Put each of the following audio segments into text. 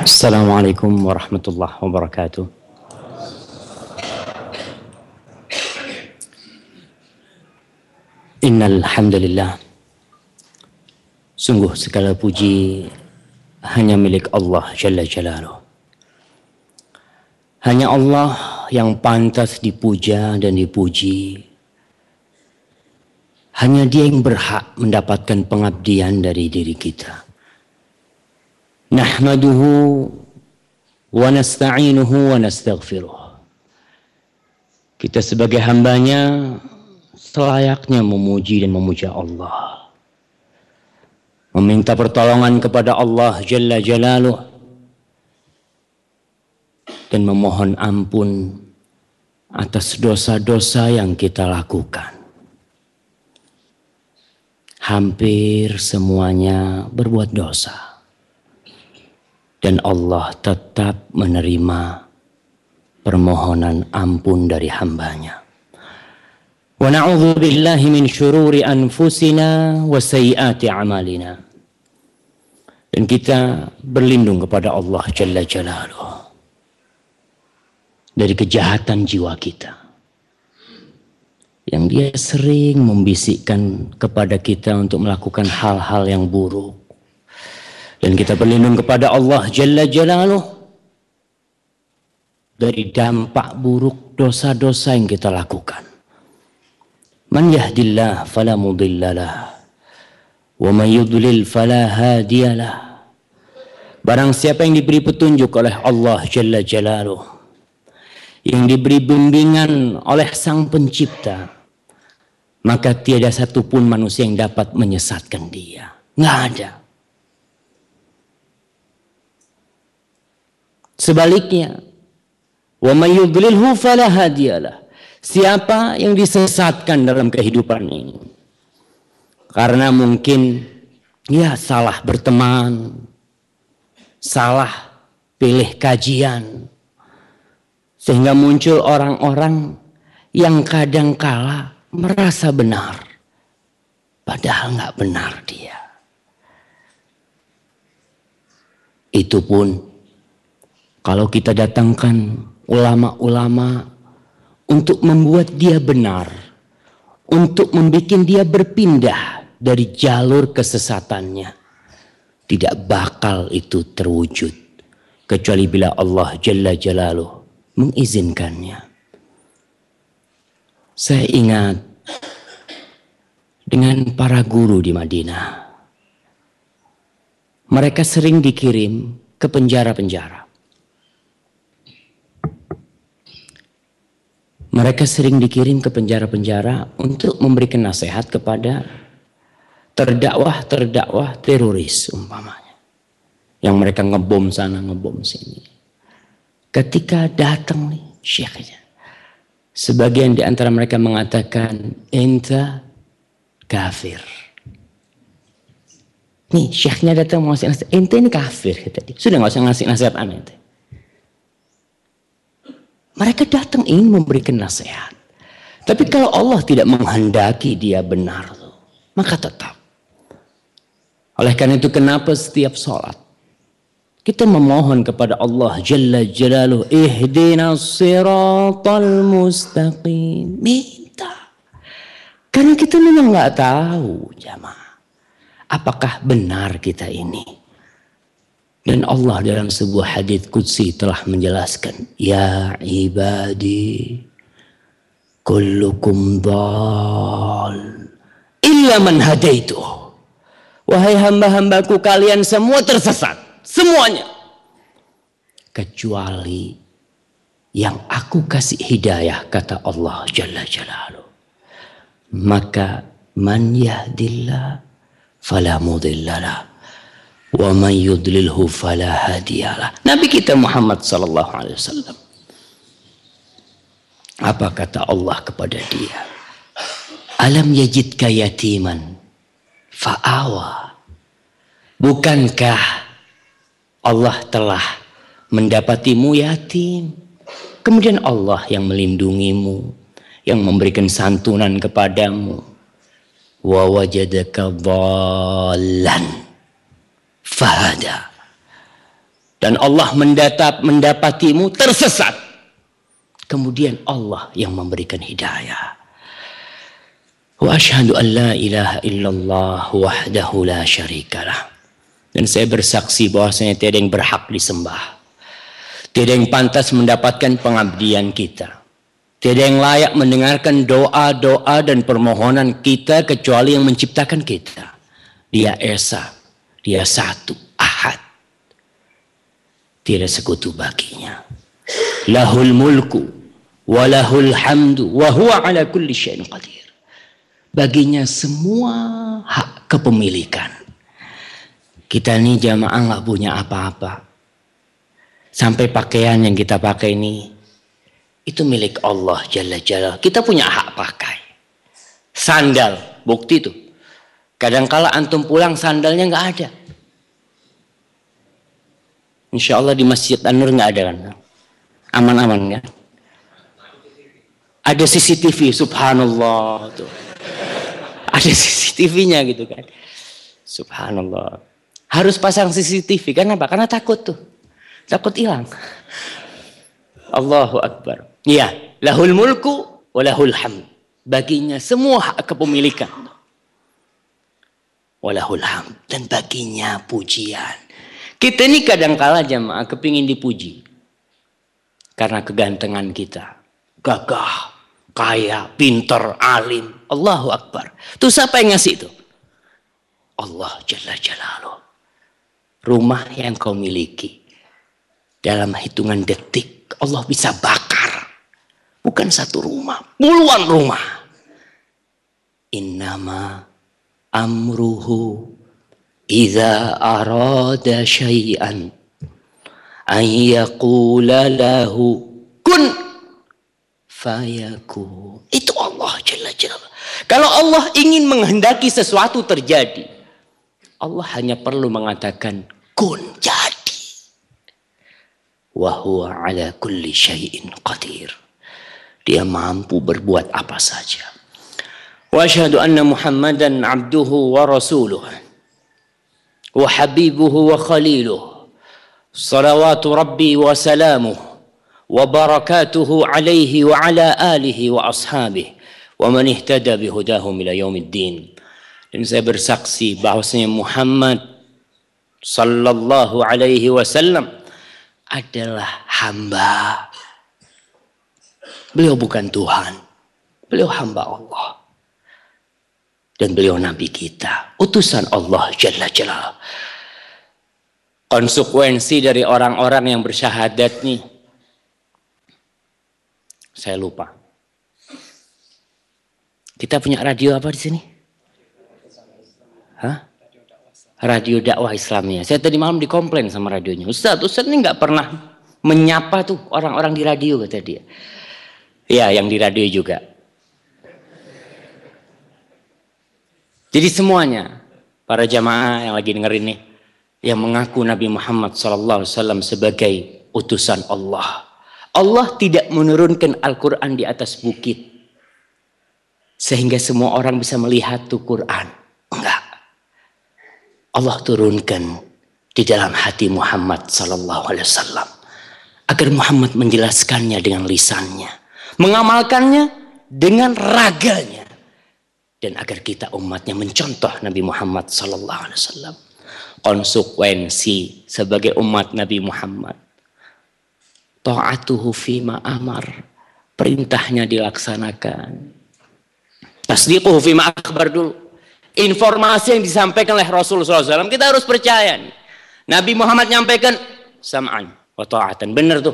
السلام عليكم ورحمة الله وبركاته Innal hamdalillah Sungguh segala puji hanya milik Allah Jalla Jalaluh. Hanya Allah yang pantas dipuja dan dipuji. Hanya dia yang berhak mendapatkan pengabdian dari diri kita. Nasta'inuhu wa nastaghfiruh. Kita sebagai hambanya selayaknya memuji dan memuja Allah meminta pertolongan kepada Allah Jalla Jalaluh dan memohon ampun atas dosa-dosa yang kita lakukan. Hampir semuanya berbuat dosa dan Allah tetap menerima permohonan ampun dari hambanya. Wa na'udhu billahi min syururi anfusina wa sayyiati amalina. Dan kita berlindung kepada Allah Jalla Jalaluhu dari kejahatan jiwa kita. Yang dia sering membisikkan kepada kita untuk melakukan hal-hal yang buruk dan kita berlindung kepada Allah Jalla Jalaluh dari dampak buruk dosa-dosa yang kita lakukan. Man yahdillah fala wa man yudlil fala hadiyalah. Barang siapa yang diberi petunjuk oleh Allah Jalla Jalaluh yang diberi bimbingan oleh Sang Pencipta maka tiada satupun manusia yang dapat menyesatkan dia. Nggak ada. Sebaliknya, wa may yudlilhu. Siapa yang disesatkan dalam kehidupan ini? Karena mungkin ya salah berteman, salah pilih kajian, sehingga muncul orang-orang yang kadang kala merasa benar, padahal nggak benar dia. Itu pun kalau kita datangkan ulama-ulama untuk membuat dia benar, untuk membuat dia berpindah dari jalur kesesatannya. Tidak bakal itu terwujud kecuali bila Allah Jalla Jalaluh mengizinkannya. Saya ingat dengan para guru di Madinah. Mereka sering dikirim ke penjara-penjara. Mereka sering dikirim ke penjara-penjara untuk memberikan nasihat kepada terdakwah-terdakwah teroris umpamanya. Yang mereka ngebom sana, ngebom sini. Ketika datang nih syekhnya. Sebagian di antara mereka mengatakan, enta kafir. Nih syekhnya datang mau ngasih nasihat, ente ini kafir. Kata. Sudah nggak usah ngasih nasihat aneh. Mereka datang ingin memberikan nasihat. Tapi kalau Allah tidak menghendaki dia benar, maka tetap. Oleh karena itu kenapa setiap sholat kita memohon kepada Allah Jalla Jalaluh ihdina siratal mustaqim. Minta. Karena kita memang nggak tahu jamaah. Apakah benar kita ini? Dan Allah dalam sebuah hadis qudsi telah menjelaskan, "Ya ibadi, kullukum dhal illa man hadaitu." Wahai hamba-hambaku kalian semua tersesat, semuanya. Kecuali yang aku kasih hidayah kata Allah Jalla Jalaluh. Maka man yahdillah fala mudhillalah wa man yudlilhu fala hadiyalah. Nabi kita Muhammad sallallahu alaihi wasallam. Apa kata Allah kepada dia? Alam yajidka yatiman fa'awa. Bukankah Allah telah mendapatimu yatim? Kemudian Allah yang melindungimu, yang memberikan santunan kepadamu. Wa wajadaka dhallan fahada. dan Allah mendatap, mendapatimu tersesat. Kemudian Allah yang memberikan hidayah. Wa ashhadu an la ilaha illallah wahdahu la syarikalah. Dan saya bersaksi bahwasanya tiada yang berhak disembah. Tiada yang pantas mendapatkan pengabdian kita. Tiada yang layak mendengarkan doa-doa dan permohonan kita kecuali yang menciptakan kita. Dia Esa, dia satu, ahad. Tidak sekutu baginya. Lahul mulku, walahul hamdu, wa huwa ala kulli syai'in qadir baginya semua hak kepemilikan. Kita ini jamaah nggak punya apa-apa. Sampai pakaian yang kita pakai ini itu milik Allah Jalla Jalla. Kita punya hak pakai. Sandal, bukti itu. Kadangkala antum pulang sandalnya nggak ada. Insya Allah di Masjid An-Nur nggak ada kan? Aman-aman kan? Ada CCTV, subhanallah. Tuh ada CCTV-nya gitu kan. Subhanallah. Harus pasang CCTV kenapa? Karena takut tuh. Takut hilang. Allahu Akbar. Iya, lahul mulku walahul ham. Baginya semua hak kepemilikan. Walahul ham. Dan baginya pujian. Kita ini kadang kala jamaah kepingin dipuji. Karena kegantengan kita. Gagah kaya, pinter, alim. Allahu Akbar. Itu siapa yang ngasih itu? Allah Jalla Jalaluh. Rumah yang kau miliki. Dalam hitungan detik Allah bisa bakar. Bukan satu rumah, puluhan rumah. Innama amruhu idza arada syai'an an yaqula lahu kun fayaku. Itu Allah Jalla Jalla. Kalau Allah ingin menghendaki sesuatu terjadi, Allah hanya perlu mengatakan kun jadi. Wahuwa ala kulli syai'in qadir. Dia mampu berbuat apa saja. وأشهد أن محمدا عبده ورسوله وحبيبه وخليله صلوات ربي وسلامه وبركاته عليه وعلى آله وأصحابه ومن اهتدى بهداهم إلى يوم الدين. لن سبر سقسي محمد صلى الله عليه وسلم adalah hamba. Beliau bukan tuhan. Beliau hamba الله Dan beliau nabi kita, utusan Allah Jalla Jalla. Konsekuensi dari orang-orang yang bersyahadat nih saya lupa. Kita punya radio apa di sini? Hah? Radio dakwah Islamnya. Saya tadi malam dikomplain sama radionya. Ustaz, Ustaz ini nggak pernah menyapa tuh orang-orang di radio kata dia. Ya, yang di radio juga. Jadi semuanya para jamaah yang lagi dengerin nih yang mengaku Nabi Muhammad SAW sebagai utusan Allah. Allah tidak menurunkan Al-Quran di atas bukit. Sehingga semua orang bisa melihat tuh Quran. Enggak. Allah turunkan di dalam hati Muhammad wasallam agar Muhammad menjelaskannya dengan lisannya, mengamalkannya dengan raganya dan agar kita umatnya mencontoh Nabi Muhammad sallallahu alaihi wasallam. Konsekuensi sebagai umat Nabi Muhammad ta'atuhu fima amar. Perintahnya dilaksanakan. Tasdiquhu fima akbar dulu. Informasi yang disampaikan oleh Rasulullah SAW kita harus percaya. Nabi Muhammad nyampaikan sam'an wa ta'atan. Benar tuh.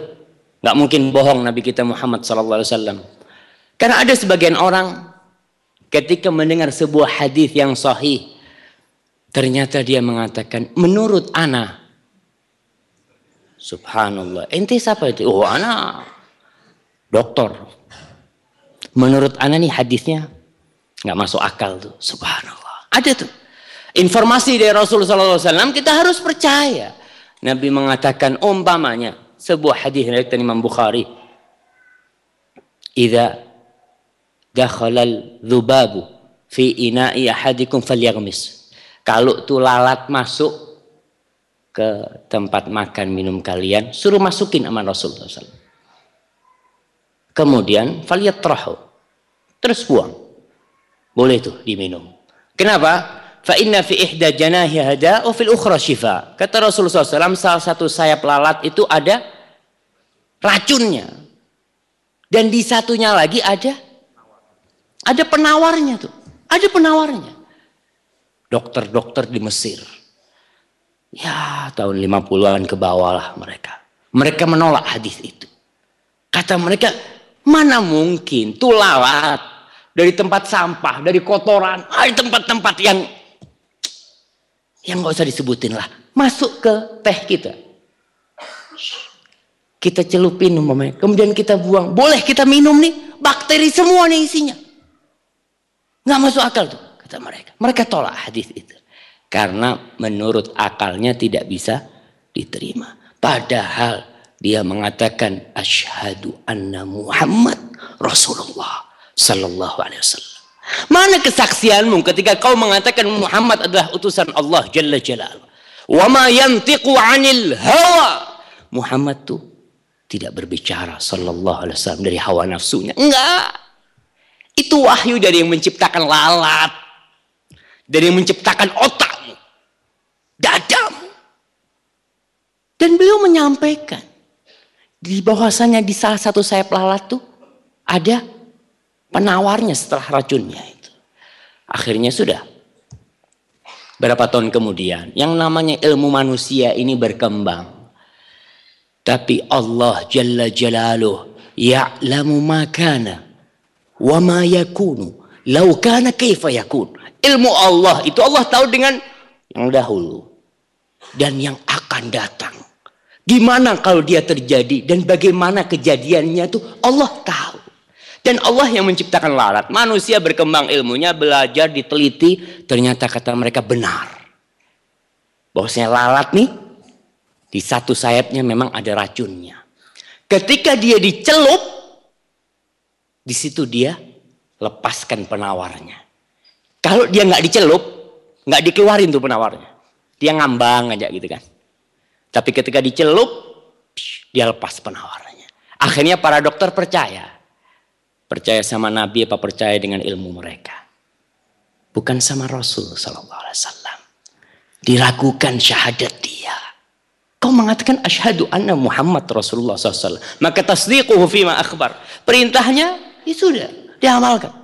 Gak mungkin bohong Nabi kita Muhammad SAW. Karena ada sebagian orang ketika mendengar sebuah hadis yang sahih ternyata dia mengatakan menurut ana Subhanallah. Ente siapa itu? Oh, anak dokter. Menurut anak nih hadisnya nggak masuk akal tuh. Subhanallah. Ada tuh. Informasi dari Rasulullah SAW kita harus percaya. Nabi mengatakan umpamanya sebuah hadis dari Imam Bukhari. Idza dakhala al-dhubabu fi ina'i ahadikum falyaghmis. Kalau tuh lalat masuk ke tempat makan minum kalian, suruh masukin aman Rasulullah SAW. Kemudian faliyat terahu, terus buang. Boleh tuh diminum. Kenapa? Fa inna fi ihda janahi hada wa fil ukhra shifa. Kata Rasulullah SAW, salah satu sayap lalat itu ada racunnya. Dan di satunya lagi ada ada penawarnya tuh. Ada penawarnya. Dokter-dokter di Mesir Ya tahun 50-an ke bawah lah mereka. Mereka menolak hadis itu. Kata mereka, mana mungkin tuh lalat dari tempat sampah, dari kotoran, dari tempat-tempat yang yang nggak usah disebutin lah, masuk ke teh kita. Kita celupin umpamanya, kemudian kita buang. Boleh kita minum nih, bakteri semua nih isinya. Nggak masuk akal tuh, kata mereka. Mereka tolak hadis itu. Karena menurut akalnya tidak bisa diterima. Padahal dia mengatakan asyhadu anna Muhammad Rasulullah sallallahu alaihi wasallam. Mana kesaksianmu ketika kau mengatakan Muhammad adalah utusan Allah jalla jalal. Wa ma yantiqu 'anil hawa. Muhammad tuh tidak berbicara sallallahu alaihi wasallam dari hawa nafsunya. Enggak. Itu wahyu dari yang menciptakan lalat. Dari yang menciptakan otak dadamu. Dan beliau menyampaikan di bahwasanya di salah satu sayap lalat tuh ada penawarnya setelah racunnya itu. Akhirnya sudah. Berapa tahun kemudian yang namanya ilmu manusia ini berkembang. Tapi Allah Jalla Jalaluh ya'lamu ma kana wa ma yakunu. Lau kana kaifa yakun. Ilmu Allah itu Allah tahu dengan yang dahulu dan yang akan datang. Gimana kalau dia terjadi dan bagaimana kejadiannya itu Allah tahu. Dan Allah yang menciptakan lalat. Manusia berkembang ilmunya, belajar, diteliti. Ternyata kata mereka benar. Bahwasanya lalat nih, di satu sayapnya memang ada racunnya. Ketika dia dicelup, di situ dia lepaskan penawarnya. Kalau dia nggak dicelup, nggak dikeluarin tuh penawarnya. Dia ngambang aja gitu kan. Tapi ketika dicelup, dia lepas penawarannya. Akhirnya para dokter percaya. Percaya sama Nabi apa percaya dengan ilmu mereka. Bukan sama Rasul Sallallahu Alaihi Wasallam. Diragukan syahadat dia. Kau mengatakan asyhadu anna Muhammad Rasulullah SAW. Maka tasdiquhu fima akhbar. Perintahnya, ya sudah, diamalkan.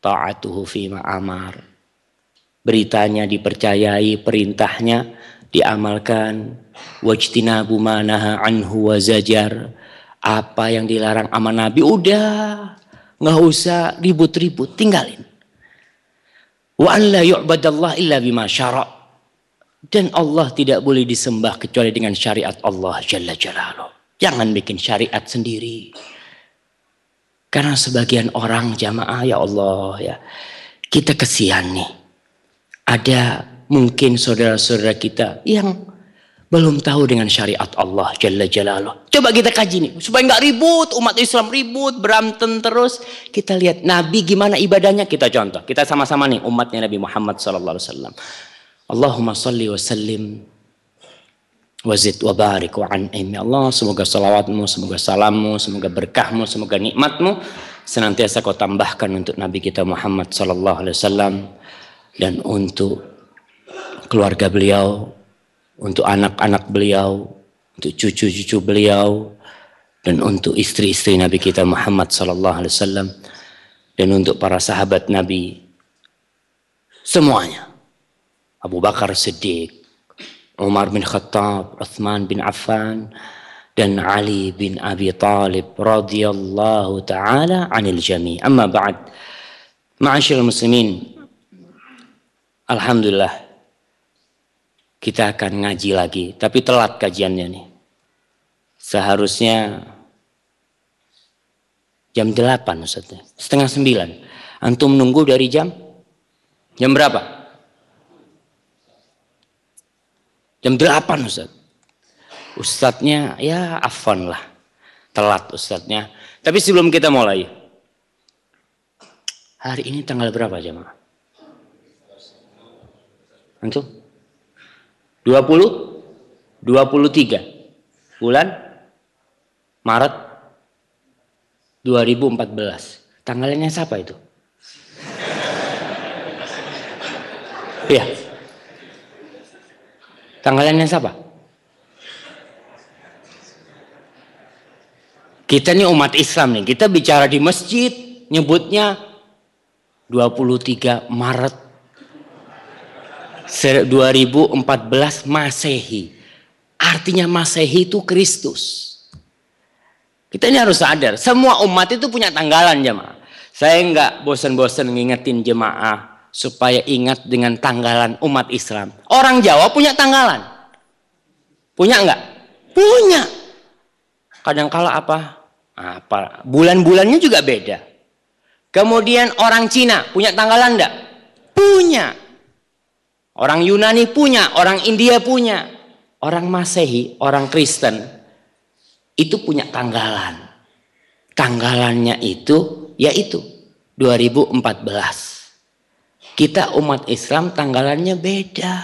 Ta'atuhu fima amar beritanya dipercayai, perintahnya diamalkan. Wajtinabu manaha anhu wa zajar. Apa yang dilarang sama Nabi udah nggak usah ribut-ribut, tinggalin. Wa an la yu'badallah illa bima syara' dan Allah tidak boleh disembah kecuali dengan syariat Allah Jalla Jalaluh. Jangan bikin syariat sendiri. Karena sebagian orang jamaah ya Allah ya. Kita kesian nih ada mungkin saudara-saudara kita yang belum tahu dengan syariat Allah Jalla Jalaluh. Coba kita kaji nih, supaya nggak ribut, umat Islam ribut, berantem terus. Kita lihat Nabi gimana ibadahnya, kita contoh. Kita sama-sama nih umatnya Nabi Muhammad Wasallam. Allahumma salli wa sallim wazid wa barik wa an'im. Ya Allah, semoga salawatmu, semoga salammu, semoga berkahmu, semoga nikmatmu senantiasa kau tambahkan untuk Nabi kita Muhammad Sallallahu Alaihi Wasallam dan untuk keluarga beliau, untuk anak-anak beliau, untuk cucu-cucu beliau, dan untuk istri-istri Nabi kita Muhammad sallallahu alaihi wasallam dan untuk para sahabat Nabi semuanya. Abu Bakar Siddiq, Umar bin Khattab, Uthman bin Affan, dan Ali bin Abi Talib radhiyallahu taala anil jami. Amma ba'd. Ma'asyiral muslimin, Alhamdulillah kita akan ngaji lagi, tapi telat kajiannya nih. Seharusnya jam 8 Ustaz. Setengah 9. Antum nunggu dari jam jam berapa? Jam 8 Ustaz. Ustadznya ya afan lah. Telat Ustadznya. Tapi sebelum kita mulai. Hari ini tanggal berapa jemaah? Antum? 20? 23 bulan Maret 2014. Tanggalnya siapa itu? Iya. Tanggalnya siapa? Kita ini umat Islam nih, kita bicara di masjid, nyebutnya 23 Maret 2014 Masehi. Artinya Masehi itu Kristus. Kita ini harus sadar, semua umat itu punya tanggalan jemaah. Saya enggak bosan-bosan ngingetin jemaah supaya ingat dengan tanggalan umat Islam. Orang Jawa punya tanggalan. Punya enggak? Punya. Kadang kala apa? Apa? Bulan-bulannya juga beda. Kemudian orang Cina punya tanggalan enggak? Punya. Orang Yunani punya, orang India punya. Orang Masehi, orang Kristen itu punya tanggalan. Tanggalannya itu yaitu 2014. Kita umat Islam tanggalannya beda.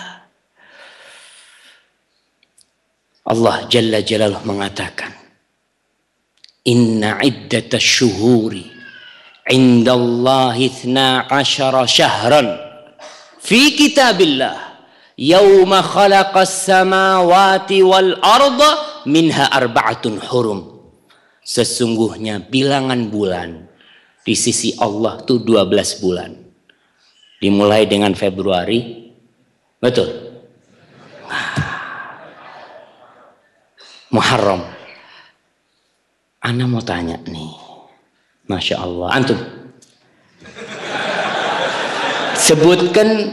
Allah Jalla Jalaluh mengatakan, Inna iddata syuhuri indallahi ashara syahran fi kitabillah yawma khalaqas samawati wal arda minha arba'atun hurum. Sesungguhnya bilangan bulan di sisi Allah itu 12 bulan. Dimulai dengan Februari. Betul. Muharram. Ana mau tanya nih. Masya Allah. Antum. Sebutkan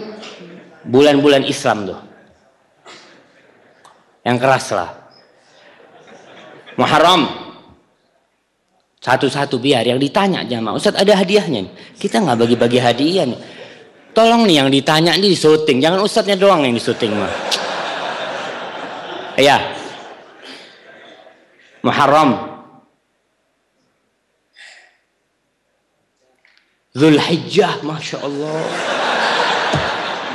bulan-bulan Islam tuh. Yang keras lah. Muharram. Satu-satu biar yang ditanya jamaah. Ustaz ada hadiahnya nih. Kita nggak bagi-bagi hadiah nih. Tolong nih yang ditanya ini di syuting. Jangan ustadznya doang yang di syuting mah. Ya. Muharram. Zulhijjah, Masya Allah.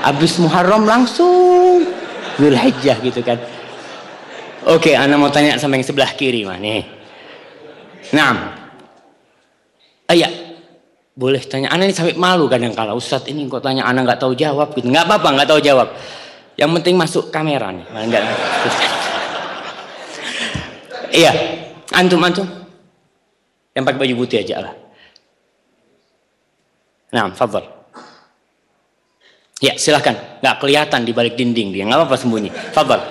Habis Muharram langsung Zulhijjah gitu kan. Oke, Anda mau tanya sama yang sebelah kiri mah nih. Nah, ayah, boleh tanya. Anda ini sampai malu kadang kala Ustadz ini kok tanya Anda nggak tahu jawab gitu. Nggak apa-apa, nggak tahu jawab. Yang penting masuk kamera nih. Enggak. iya, antum antum. Yang pakai baju putih aja lah. Nah, fadl. Ya, silahkan. Nggak kelihatan di balik dinding dia. Nggak apa-apa sembunyi. Fadl.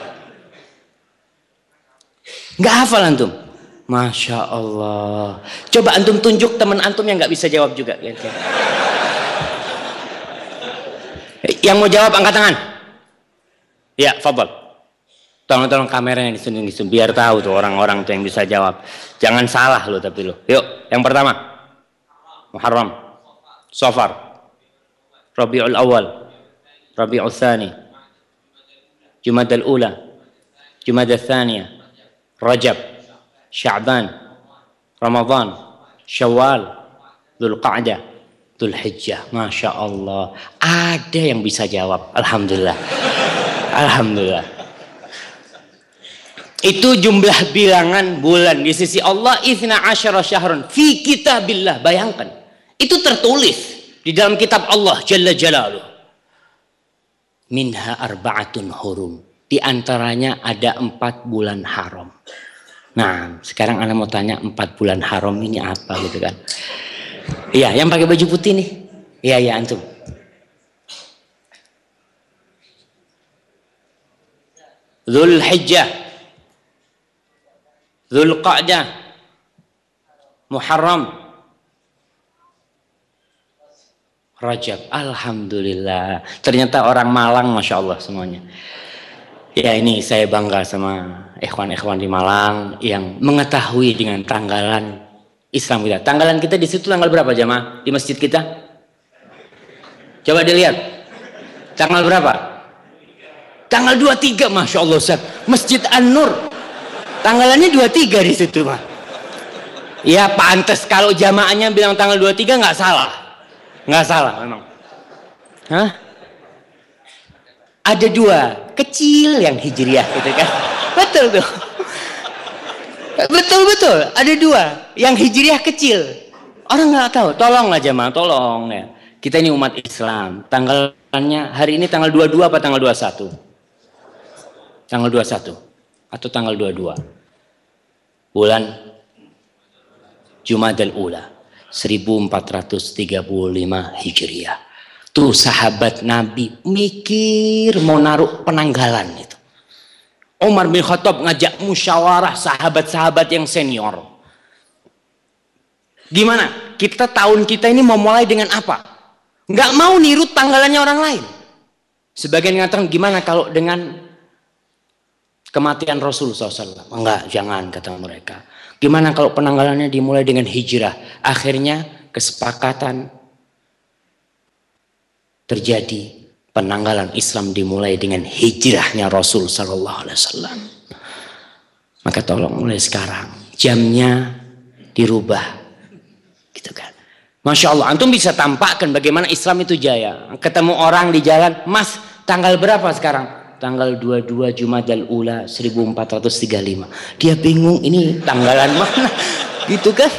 Nggak hafal antum? Masya Allah. Coba antum tunjuk teman antum yang nggak bisa jawab juga. Yang mau jawab angkat tangan. Ya, Fabel. Tolong-tolong kameranya di sini biar tahu tuh orang-orang tuh yang bisa jawab. Jangan salah lo tapi lo. Yuk, yang pertama. Muharram. Safar. Rabiul Awal. Rabiul Thani. Jumadal Ula. Jumadal Thaniya. Rajab, Sya'ban, Ramadan, Syawal, Dhul Qa'dah, Dhul Hijjah. Masya Allah. Ada yang bisa jawab. Alhamdulillah. Alhamdulillah. Itu jumlah bilangan bulan di sisi Allah ithna asyara syahrun fi kitabillah. Bayangkan. Itu tertulis di dalam kitab Allah Jalla Jalaluh. Minha arba'atun hurum. Di antaranya ada empat bulan haram. Nah, sekarang Anda mau tanya empat bulan haram ini apa gitu kan? Iya, yang pakai baju putih nih. Iya, iya antum. Dhul Hijjah. Dhul Qa'dah. Muharram. Rajab. Alhamdulillah. Ternyata orang Malang Masya Allah semuanya. Ya ini saya bangga sama ikhwan-ikhwan di Malang yang mengetahui dengan tanggalan Islam kita. Tanggalan kita di situ tanggal berapa jamaah di masjid kita? Coba dilihat. Tanggal berapa? Tanggal 23 Masya Allah Ustaz. Masjid An-Nur. Tanggalannya 23 di situ mah. Ya pantas kalau jamaahnya bilang tanggal 23 nggak salah. Nggak salah memang. Hah? Ada dua, kecil yang hijriah gitu kan. betul tuh. Betul betul, ada dua. Yang hijriah kecil. Orang nggak tahu. Tolong aja mah, tolong ya. Kita ini umat Islam. Tanggalnya hari ini tanggal 22 apa tanggal 21? Tanggal 21 atau tanggal 22. Bulan Jumadal Ula 1435 Hijriah. Tuh sahabat Nabi mikir mau naruh penanggalan itu. Umar bin Khattab ngajak musyawarah sahabat-sahabat yang senior. Gimana? Kita tahun kita ini mau mulai dengan apa? Nggak mau niru tanggalannya orang lain. Sebagian mengatakan gimana kalau dengan kematian Rasul SAW? Enggak, jangan kata mereka. Gimana kalau penanggalannya dimulai dengan hijrah? Akhirnya kesepakatan terjadi penanggalan Islam dimulai dengan hijrahnya Rasul Sallallahu Alaihi Wasallam. Maka tolong mulai sekarang jamnya dirubah, gitu kan. Masya Allah, antum bisa tampakkan bagaimana Islam itu jaya. Ketemu orang di jalan, Mas, tanggal berapa sekarang? Tanggal 22 Jumadal Ula 1435. Dia bingung ini tanggalan mana? Gitu kan?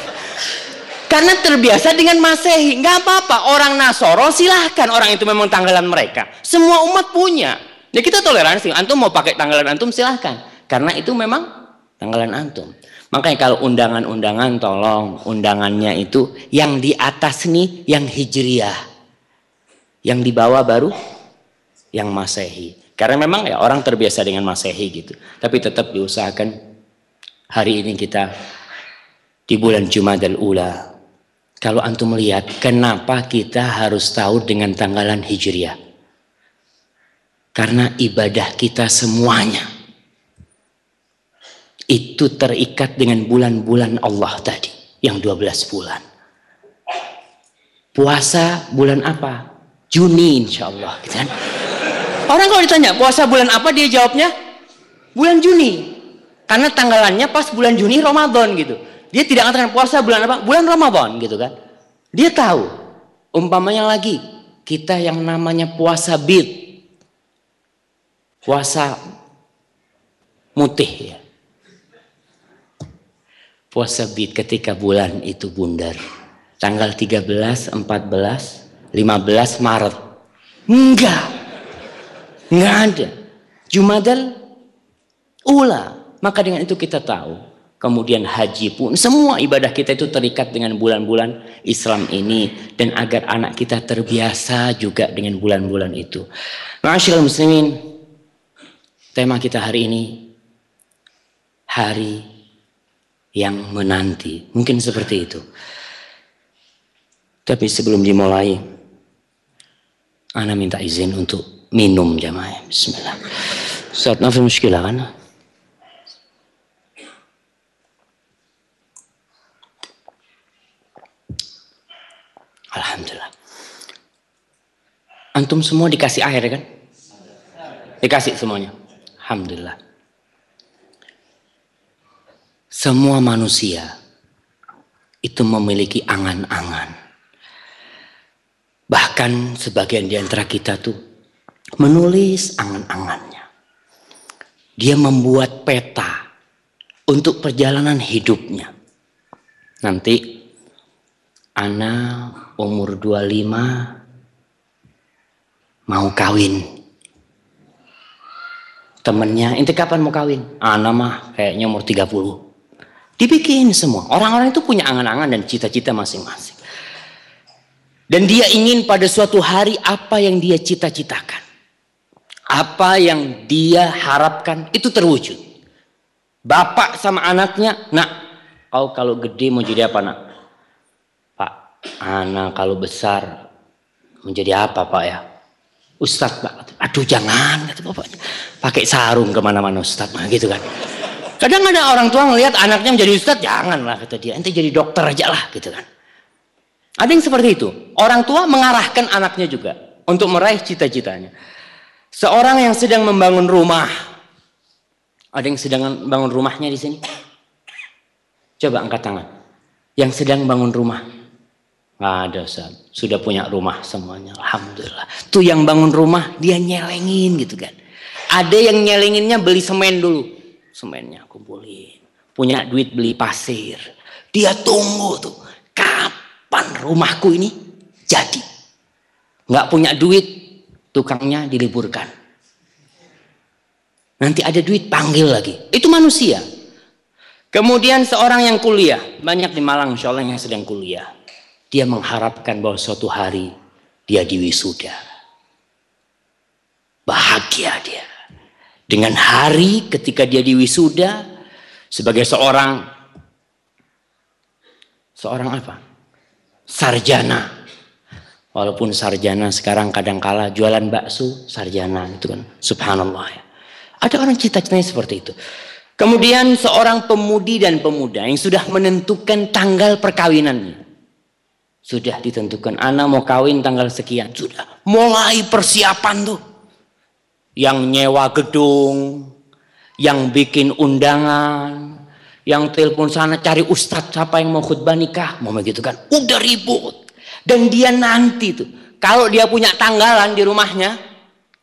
Karena terbiasa dengan Masehi. Nggak apa-apa. Orang Nasoro silahkan. Orang itu memang tanggalan mereka. Semua umat punya. Ya kita toleransi. Antum mau pakai tanggalan antum silahkan. Karena itu memang tanggalan antum. Makanya kalau undangan-undangan tolong undangannya itu yang di atas nih yang hijriah. Yang di bawah baru yang Masehi. Karena memang ya orang terbiasa dengan Masehi gitu. Tapi tetap diusahakan hari ini kita di bulan Jumadal Ula kalau antum melihat kenapa kita harus tahu dengan tanggalan Hijriah? Karena ibadah kita semuanya itu terikat dengan bulan-bulan Allah tadi yang 12 bulan. Puasa bulan apa? Juni insya Allah. Gitu kan? Orang kalau ditanya puasa bulan apa dia jawabnya bulan Juni. Karena tanggalannya pas bulan Juni Ramadan gitu. Dia tidak mengatakan puasa bulan apa? Bulan Ramadan gitu kan. Dia tahu. Umpamanya lagi kita yang namanya puasa bid. Puasa mutih ya. Puasa bid ketika bulan itu bundar. Tanggal 13, 14, 15 Maret. Enggak. Enggak ada. Jumadal ula. Maka dengan itu kita tahu kemudian haji pun semua ibadah kita itu terikat dengan bulan-bulan Islam ini dan agar anak kita terbiasa juga dengan bulan-bulan itu. Ma'asyiral muslimin, tema kita hari ini hari yang menanti. Mungkin seperti itu. Tapi sebelum dimulai Ana minta izin untuk minum jamaah. Bismillah. Saat nafil muskilah kan? Alhamdulillah. Antum semua dikasih air kan? Dikasih semuanya. Alhamdulillah. Semua manusia itu memiliki angan-angan. Bahkan sebagian di antara kita tuh menulis angan-angannya. Dia membuat peta untuk perjalanan hidupnya. Nanti anak umur 25 mau kawin. Temennya, inti kapan mau kawin? Anak mah kayaknya umur 30. Dibikin semua. Orang-orang itu punya angan-angan dan cita-cita masing-masing. Dan dia ingin pada suatu hari apa yang dia cita-citakan. Apa yang dia harapkan itu terwujud. Bapak sama anaknya, nak, kau kalau gede mau jadi apa nak? Anak kalau besar menjadi apa pak ya? Ustadz pak, aduh jangan kata bapaknya, pakai sarung ke mana-mana Ustadz nah, gitu kan. Kadang ada orang tua ngelihat anaknya menjadi Ustadz, janganlah kata dia, ente jadi dokter aja lah gitu kan. Ada yang seperti itu. Orang tua mengarahkan anaknya juga untuk meraih cita-citanya. Seorang yang sedang membangun rumah, ada yang sedang membangun rumahnya di sini? Coba angkat tangan. Yang sedang bangun rumah, Nggak ada Ustaz. Sudah punya rumah semuanya. Alhamdulillah. Tuh yang bangun rumah dia nyelengin gitu kan. Ada yang nyelenginnya beli semen dulu. semennya kumpulin. Punya duit beli pasir. Dia tunggu tuh. Kapan rumahku ini jadi? Nggak punya duit, tukangnya diliburkan. Nanti ada duit panggil lagi. Itu manusia. Kemudian seorang yang kuliah, banyak di Malang insya Allah yang sedang kuliah. Dia mengharapkan bahwa suatu hari dia diwisuda. Bahagia dia. Dengan hari ketika dia diwisuda sebagai seorang seorang apa? Sarjana. Walaupun sarjana sekarang kadang kala jualan bakso sarjana itu kan subhanallah ya. Ada orang cita-citanya seperti itu. Kemudian seorang pemudi dan pemuda yang sudah menentukan tanggal perkawinannya. Sudah ditentukan anak mau kawin tanggal sekian. Sudah mulai persiapan tuh. Yang nyewa gedung, yang bikin undangan, yang telepon sana cari ustadz siapa yang mau khutbah nikah, mau begitu kan. Udah ribut. Dan dia nanti tuh, kalau dia punya tanggalan di rumahnya,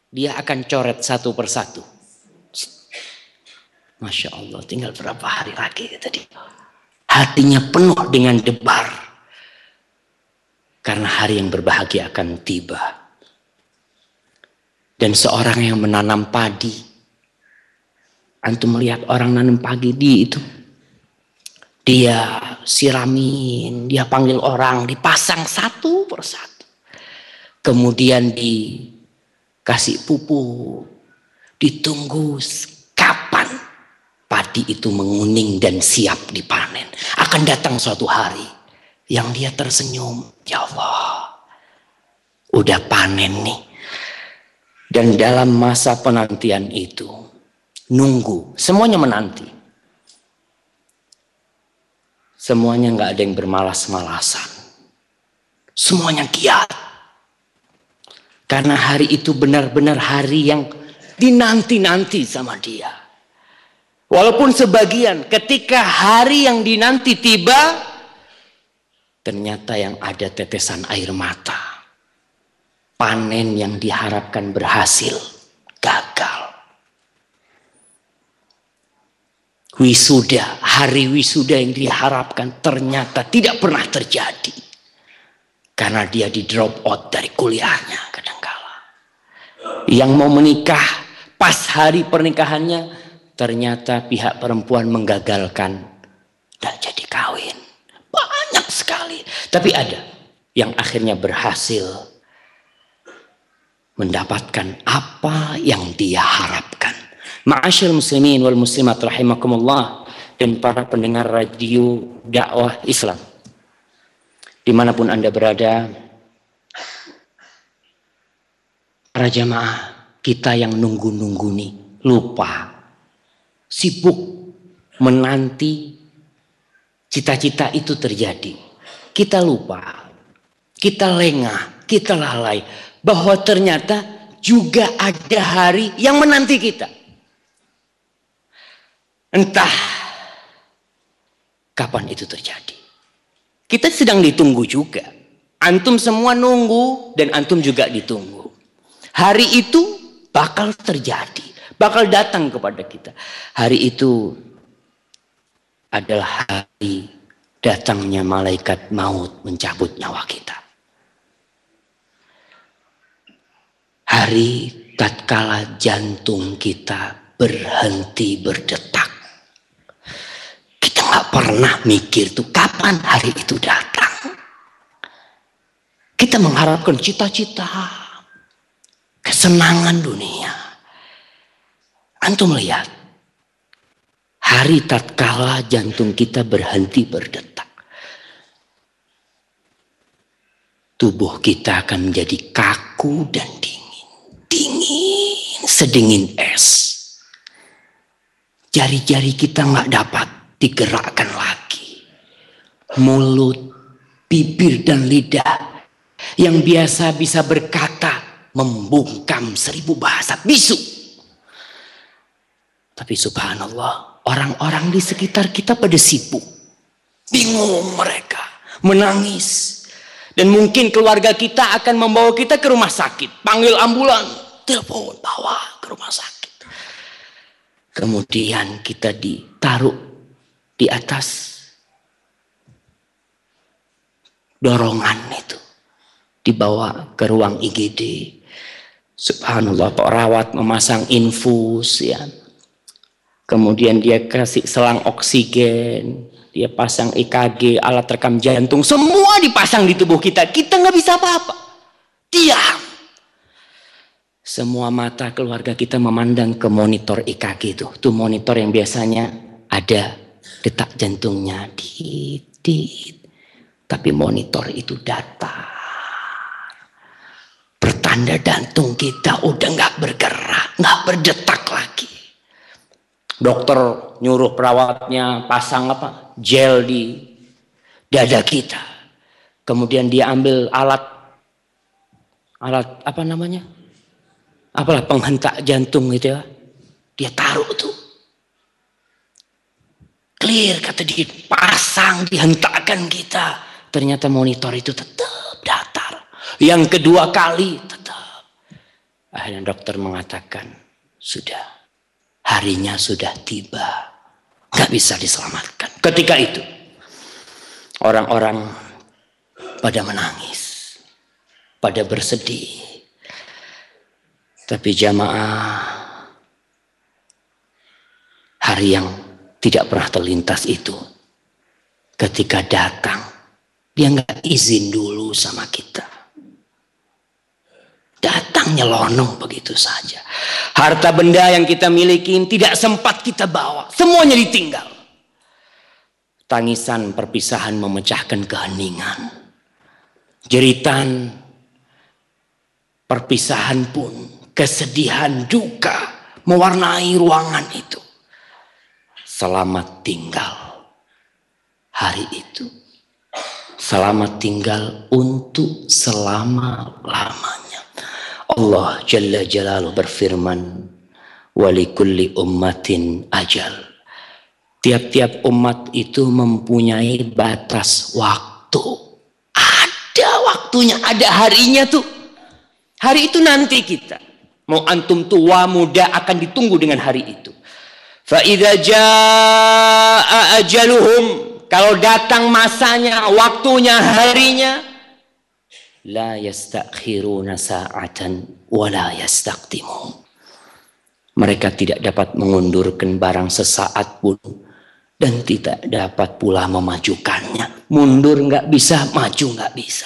dia akan coret satu persatu Masya Allah, tinggal berapa hari lagi tadi. Hatinya penuh dengan debar. Karena hari yang berbahagia akan tiba. Dan seorang yang menanam padi. Antum melihat orang nanam pagi di itu. Dia siramin, dia panggil orang, dipasang satu persatu. Kemudian dikasih pupuk, ditunggu kapan padi itu menguning dan siap dipanen. Akan datang suatu hari yang dia tersenyum. Ya Allah, udah panen nih. Dan dalam masa penantian itu, nunggu, semuanya menanti. Semuanya nggak ada yang bermalas-malasan. Semuanya giat. Karena hari itu benar-benar hari yang dinanti-nanti sama dia. Walaupun sebagian ketika hari yang dinanti tiba, ternyata yang ada tetesan air mata. Panen yang diharapkan berhasil, gagal. Wisuda, hari wisuda yang diharapkan ternyata tidak pernah terjadi. Karena dia di drop out dari kuliahnya kadangkala. Yang mau menikah pas hari pernikahannya ternyata pihak perempuan menggagalkan dan jadi kawin. Sekali. Tapi ada yang akhirnya berhasil mendapatkan apa yang dia harapkan. Ma'asyil muslimin wal muslimat rahimakumullah dan para pendengar radio dakwah Islam. Di mana pun Anda berada, para jamaah kita yang nunggu-nunggu nih lupa sibuk menanti cita-cita itu terjadi. Kita lupa, kita lengah, kita lalai bahwa ternyata juga ada hari yang menanti kita. Entah kapan itu terjadi. Kita sedang ditunggu juga. Antum semua nunggu dan antum juga ditunggu. Hari itu bakal terjadi bakal datang kepada kita. Hari itu adalah hari datangnya malaikat maut mencabut nyawa kita. Hari tatkala jantung kita berhenti berdetak. Kita nggak pernah mikir tuh kapan hari itu datang. Kita mengharapkan cita-cita, kesenangan dunia. Antum lihat. Hari tatkala jantung kita berhenti berdetak. Tubuh kita akan menjadi kaku dan dingin. Dingin, sedingin es. Jari-jari kita nggak dapat digerakkan lagi. Mulut, bibir dan lidah yang biasa bisa berkata membungkam seribu bahasa bisu tapi subhanallah, orang-orang di sekitar kita pada sibuk. Bingung mereka, menangis. Dan mungkin keluarga kita akan membawa kita ke rumah sakit. Panggil ambulan, telepon, bawa ke rumah sakit. Kemudian kita ditaruh di atas dorongan itu. Dibawa ke ruang IGD. Subhanallah, perawat memasang infus ya. Kemudian dia kasih selang oksigen, dia pasang EKG, alat rekam jantung, semua dipasang di tubuh kita. Kita nggak bisa apa-apa. Diam. Semua mata keluarga kita memandang ke monitor EKG itu. Itu monitor yang biasanya ada detak jantungnya. Dit, dit. Tapi monitor itu datar. Pertanda jantung kita udah nggak bergerak, nggak berdetak lagi. Dokter nyuruh perawatnya pasang apa? Gel di dada kita. Kemudian dia ambil alat alat apa namanya? apalah penghentak jantung gitu ya. Dia taruh tuh. Clear kata dia pasang dihentakkan kita. Ternyata monitor itu tetap datar. Yang kedua kali tetap. Akhirnya dokter mengatakan sudah harinya sudah tiba. Gak bisa diselamatkan. Ketika itu orang-orang pada menangis. Pada bersedih tapi jamaah hari yang tidak pernah terlintas itu ketika datang dia nggak izin dulu sama kita. Datang nyelonong begitu saja. Harta benda yang kita miliki tidak sempat kita bawa. Semuanya ditinggal. Tangisan perpisahan memecahkan keheningan. Jeritan perpisahan pun kesedihan, duka mewarnai ruangan itu. Selamat tinggal hari itu. Selamat tinggal untuk selama-lamanya. Allah Jalla Jalaluh berfirman, "Walikulli ummatin ajal." Tiap-tiap umat itu mempunyai batas waktu. Ada waktunya, ada harinya tuh. Hari itu nanti kita. Mau antum tua muda akan ditunggu dengan hari itu. Fa'idha ajaluhum. Kalau datang masanya, waktunya, harinya. La yastakhiruna sa'atan wa la yastaqdimun. Mereka tidak dapat mengundurkan barang sesaat pun dan tidak dapat pula memajukannya. Mundur nggak bisa, maju nggak bisa.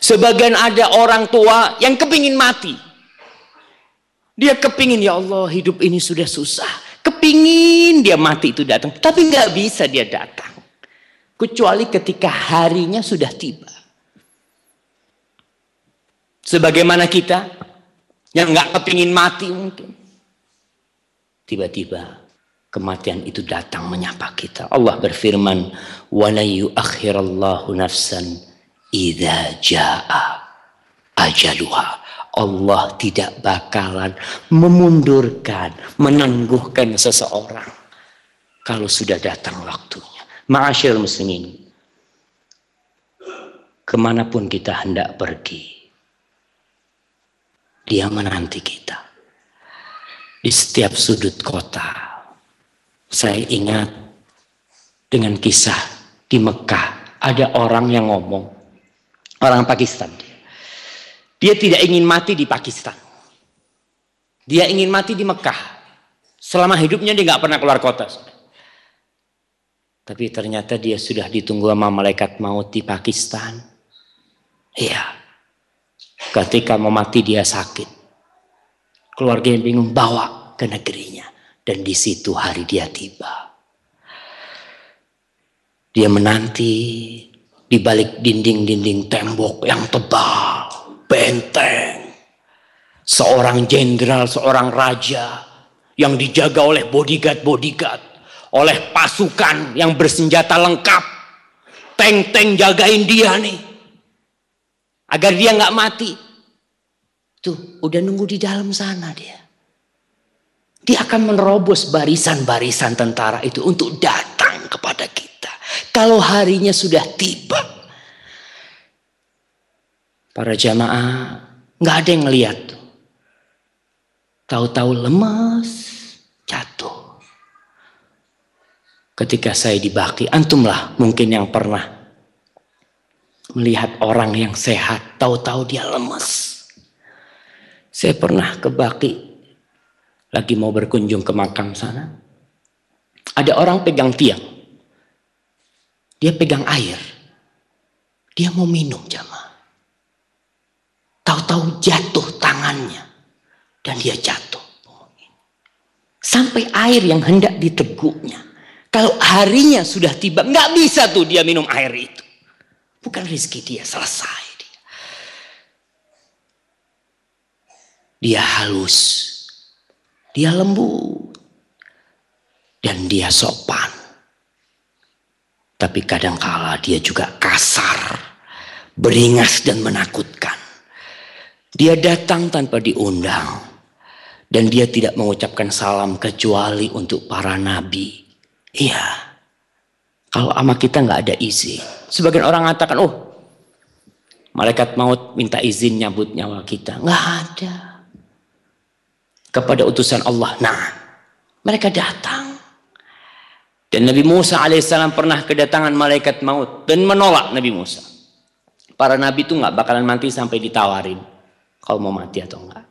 Sebagian ada orang tua yang kepingin mati. Dia kepingin ya Allah hidup ini sudah susah. Kepingin dia mati itu datang. Tapi nggak bisa dia datang. Kecuali ketika harinya sudah tiba. Sebagaimana kita yang nggak kepingin mati mungkin. Tiba-tiba kematian itu datang menyapa kita. Allah berfirman, "Wala yu'akhirallahu nafsan idza jaa ajaluha." Allah tidak bakalan memundurkan, menangguhkan seseorang kalau sudah datang waktunya. Ma'asyil muslimin. Ke mana pun kita hendak pergi, dia menanti kita. Di setiap sudut kota, saya ingat dengan kisah di Mekah, ada orang yang ngomong, orang Pakistan dia tidak ingin mati di Pakistan. Dia ingin mati di Mekah. Selama hidupnya dia nggak pernah keluar kota. Tapi ternyata dia sudah ditunggu sama malaikat maut di Pakistan. Iya. Ketika mau mati dia sakit. Keluarga yang bingung bawa ke negerinya. Dan di situ hari dia tiba. Dia menanti di balik dinding-dinding tembok yang tebal benteng. Seorang jenderal, seorang raja yang dijaga oleh bodyguard-bodyguard, oleh pasukan yang bersenjata lengkap. Teng-teng jagain dia nih. Agar dia nggak mati. Tuh, udah nunggu di dalam sana dia. Dia akan menerobos barisan-barisan tentara itu untuk datang kepada kita. Kalau harinya sudah tiba. Para jamaah nggak ada yang ngeliat tuh. Tahu-tahu lemas, jatuh. ketika saya di Baki, antumlah mungkin yang pernah melihat orang yang sehat, tahu-tahu dia lemes. Saya pernah ke Baki, lagi mau berkunjung ke makam sana. Ada orang pegang tiang. Dia pegang air. Dia mau minum jamaah. Tahu-tahu jatuh tangannya. Dan dia jatuh. Sampai air yang hendak diteguknya. Kalau harinya sudah tiba, nggak bisa tuh dia minum air itu. Bukan rezeki dia, selesai dia. Dia halus. Dia lembut. Dan dia sopan. Tapi kadangkala dia juga kasar. Beringas dan menakutkan. Dia datang tanpa diundang dan dia tidak mengucapkan salam kecuali untuk para nabi. Iya. Kalau ama kita nggak ada izin. Sebagian orang mengatakan, oh malaikat maut minta izin nyabut nyawa kita. Nggak ada. Kepada utusan Allah. Nah, mereka datang. Dan Nabi Musa alaihissalam pernah kedatangan malaikat maut dan menolak Nabi Musa. Para nabi itu nggak bakalan mati sampai ditawarin kalau mau mati atau enggak.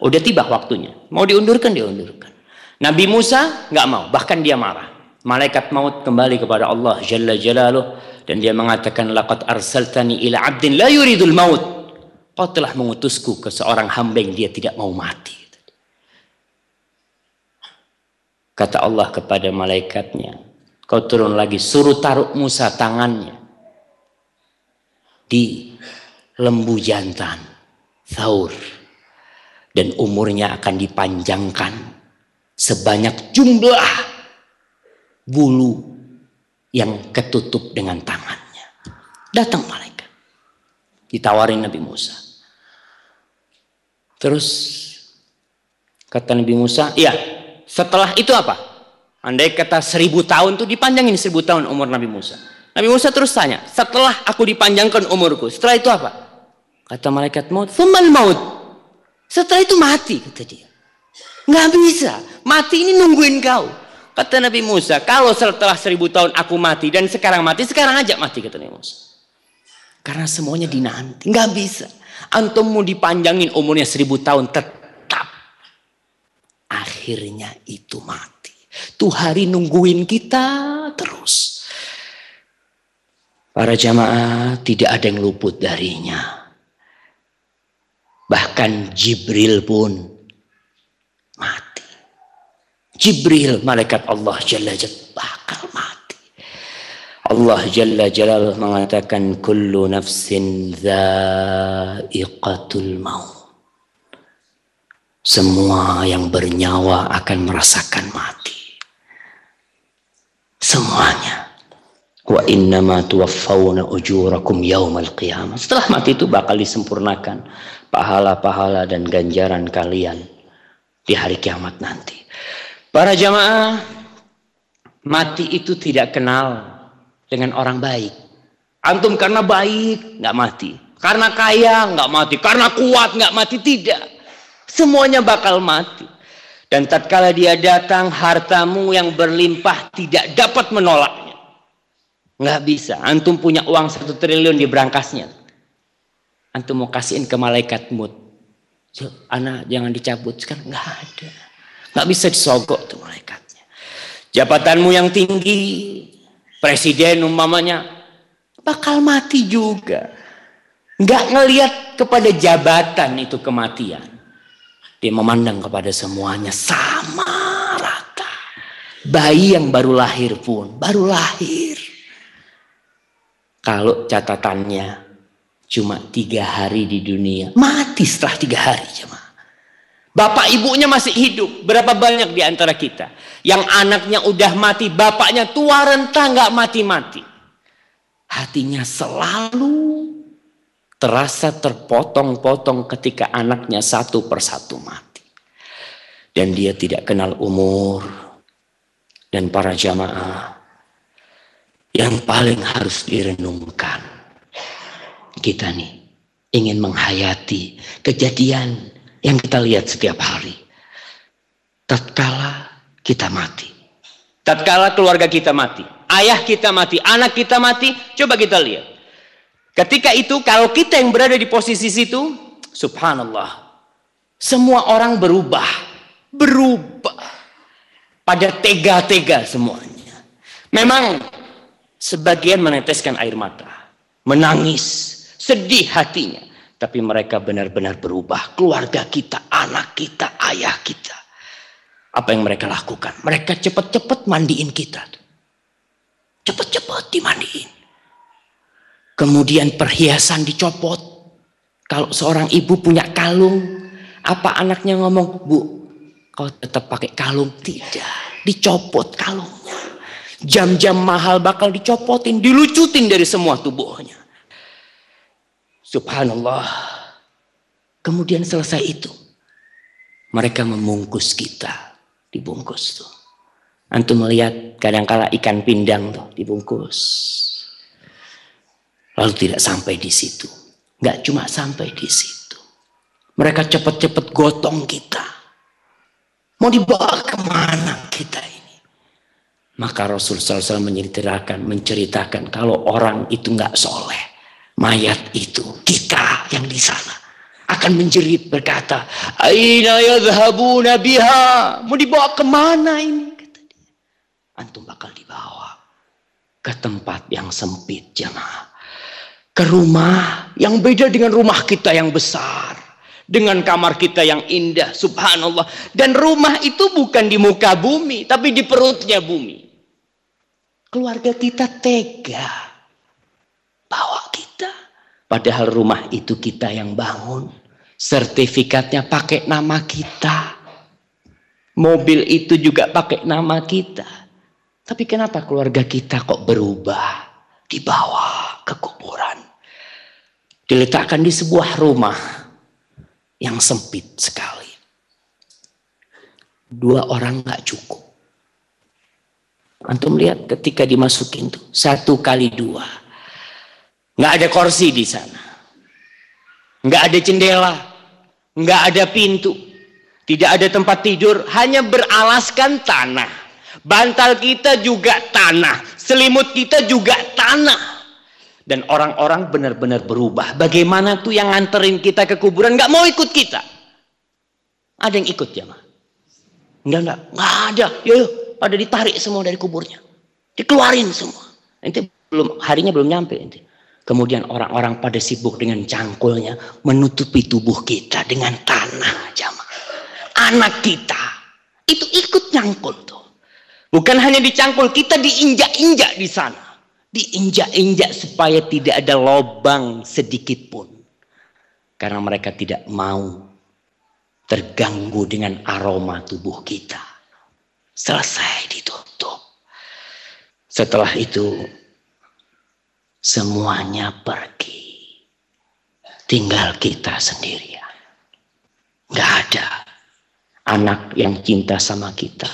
Udah tiba waktunya. Mau diundurkan, diundurkan. Nabi Musa nggak mau, bahkan dia marah. Malaikat maut kembali kepada Allah Jalla Jalaluh dan dia mengatakan laqad arsaltani ila 'abdin la yuridul maut. Kau telah mengutusku ke seorang hamba yang dia tidak mau mati. Kata Allah kepada malaikatnya, kau turun lagi suruh taruh Musa tangannya di lembu jantan, Thaur dan umurnya akan dipanjangkan sebanyak jumlah bulu yang ketutup dengan tangannya. Datang malaikat. Ditawarin Nabi Musa. Terus kata Nabi Musa, iya setelah itu apa? Andai kata seribu tahun tuh dipanjangin seribu tahun umur Nabi Musa. Nabi Musa terus tanya, setelah aku dipanjangkan umurku, setelah itu apa? Kata malaikat maut, Thumal maut. Setelah itu mati kata dia. Nggak bisa. Mati ini nungguin kau. Kata Nabi Musa, kalau setelah seribu tahun aku mati dan sekarang mati, sekarang aja mati kata Nabi Musa. Karena semuanya dinanti. Nggak bisa. Antum mau dipanjangin umurnya seribu tahun tetap. Akhirnya itu mati. Tuh hari nungguin kita terus. Para jamaah tidak ada yang luput darinya. Bahkan Jibril pun. Jibril malaikat Allah Jalla Jalla bakal mati. Allah Jalla Jalla mengatakan kullu nafsin dha'iqatul maut. Semua yang bernyawa akan merasakan mati. Semuanya. Wa innama tuwaffawna ujurakum yawmal qiyamah. Setelah mati itu bakal disempurnakan pahala-pahala dan ganjaran kalian di hari kiamat nanti. Para jamaah, mati itu tidak kenal dengan orang baik. Antum karena baik nggak mati, karena kaya nggak mati, karena kuat nggak mati tidak. Semuanya bakal mati. Dan tatkala dia datang, hartamu yang berlimpah tidak dapat menolaknya. Nggak bisa. Antum punya uang satu triliun di berangkasnya antum mau kasihin ke malaikat mut. anak jangan dicabut kan nggak ada. Nggak bisa disogok tuh malaikatnya. Jabatanmu yang tinggi, presiden umpamanya bakal mati juga. Nggak ngelihat kepada jabatan itu kematian. Dia memandang kepada semuanya sama rata. Bayi yang baru lahir pun baru lahir. Kalau catatannya cuma tiga hari di dunia. Mati setelah tiga hari cuma. Bapak ibunya masih hidup. Berapa banyak di antara kita. Yang anaknya udah mati. Bapaknya tua renta nggak mati-mati. Hatinya selalu terasa terpotong-potong ketika anaknya satu persatu mati. Dan dia tidak kenal umur. Dan para jamaah yang paling harus direnungkan kita nih ingin menghayati kejadian yang kita lihat setiap hari. Tatkala kita mati. Tatkala keluarga kita mati, ayah kita mati, anak kita mati, coba kita lihat. Ketika itu kalau kita yang berada di posisi situ, subhanallah. Semua orang berubah. Berubah. Pada tega-tega semuanya. Memang sebagian meneteskan air mata. Menangis. Sedih hatinya. Tapi mereka benar-benar berubah. Keluarga kita, anak kita, ayah kita. Apa yang mereka lakukan? Mereka cepat-cepat mandiin kita. Cepat-cepat dimandiin. Kemudian perhiasan dicopot. Kalau seorang ibu punya kalung, apa anaknya ngomong, Bu, kau tetap pakai kalung? Tidak, dicopot kalungnya. Jam-jam mahal bakal dicopotin, dilucutin dari semua tubuhnya. Subhanallah. Kemudian selesai itu, mereka memungkus kita dibungkus tuh. Antum melihat kadang-kala ikan pindang tuh dibungkus. Lalu tidak sampai di situ. Nggak cuma sampai di situ. Mereka cepat-cepat gotong kita. Mau dibawa ke mana kita ini? Maka Rasul SAW menceritakan, menceritakan kalau orang itu nggak soleh. Mayat itu kita yang di sana akan menjerit berkata, Aina yadhabuna biha? Mau dibawa ke mana ini? Kata dia. Antum bakal dibawa ke tempat yang sempit jemaah. Ke rumah yang beda dengan rumah kita yang besar. Dengan kamar kita yang indah, subhanallah. Dan rumah itu bukan di muka bumi, tapi di perutnya bumi. Keluarga kita tega. Bawa kita. Padahal rumah itu kita yang bangun. Sertifikatnya pakai nama kita. Mobil itu juga pakai nama kita. Tapi kenapa keluarga kita kok berubah? Dibawa ke kuburan. Diletakkan di sebuah rumah yang sempit sekali. Dua orang gak cukup. Antum lihat ketika dimasukin tuh. Satu kali dua Nggak ada kursi di sana. Nggak ada jendela. Nggak ada pintu. Tidak ada tempat tidur. Hanya beralaskan tanah. Bantal kita juga tanah. Selimut kita juga tanah. Dan orang-orang benar-benar berubah. Bagaimana tuh yang nganterin kita ke kuburan nggak mau ikut kita. Ada yang ikut ya mah? Enggak, enggak. Enggak ada. Yuk, yuk. Pada ditarik semua dari kuburnya. Dikeluarin semua. Nanti belum harinya belum nyampe nanti. Kemudian orang-orang pada sibuk dengan cangkulnya menutupi tubuh kita dengan tanah jamaah. Anak kita itu ikut nyangkul tuh. Bukan hanya dicangkul, kita diinjak-injak di sana. Diinjak-injak supaya tidak ada lobang sedikit pun. Karena mereka tidak mau terganggu dengan aroma tubuh kita. Selesai ditutup. Setelah itu semuanya pergi. Tinggal kita sendirian. Gak ada anak yang cinta sama kita.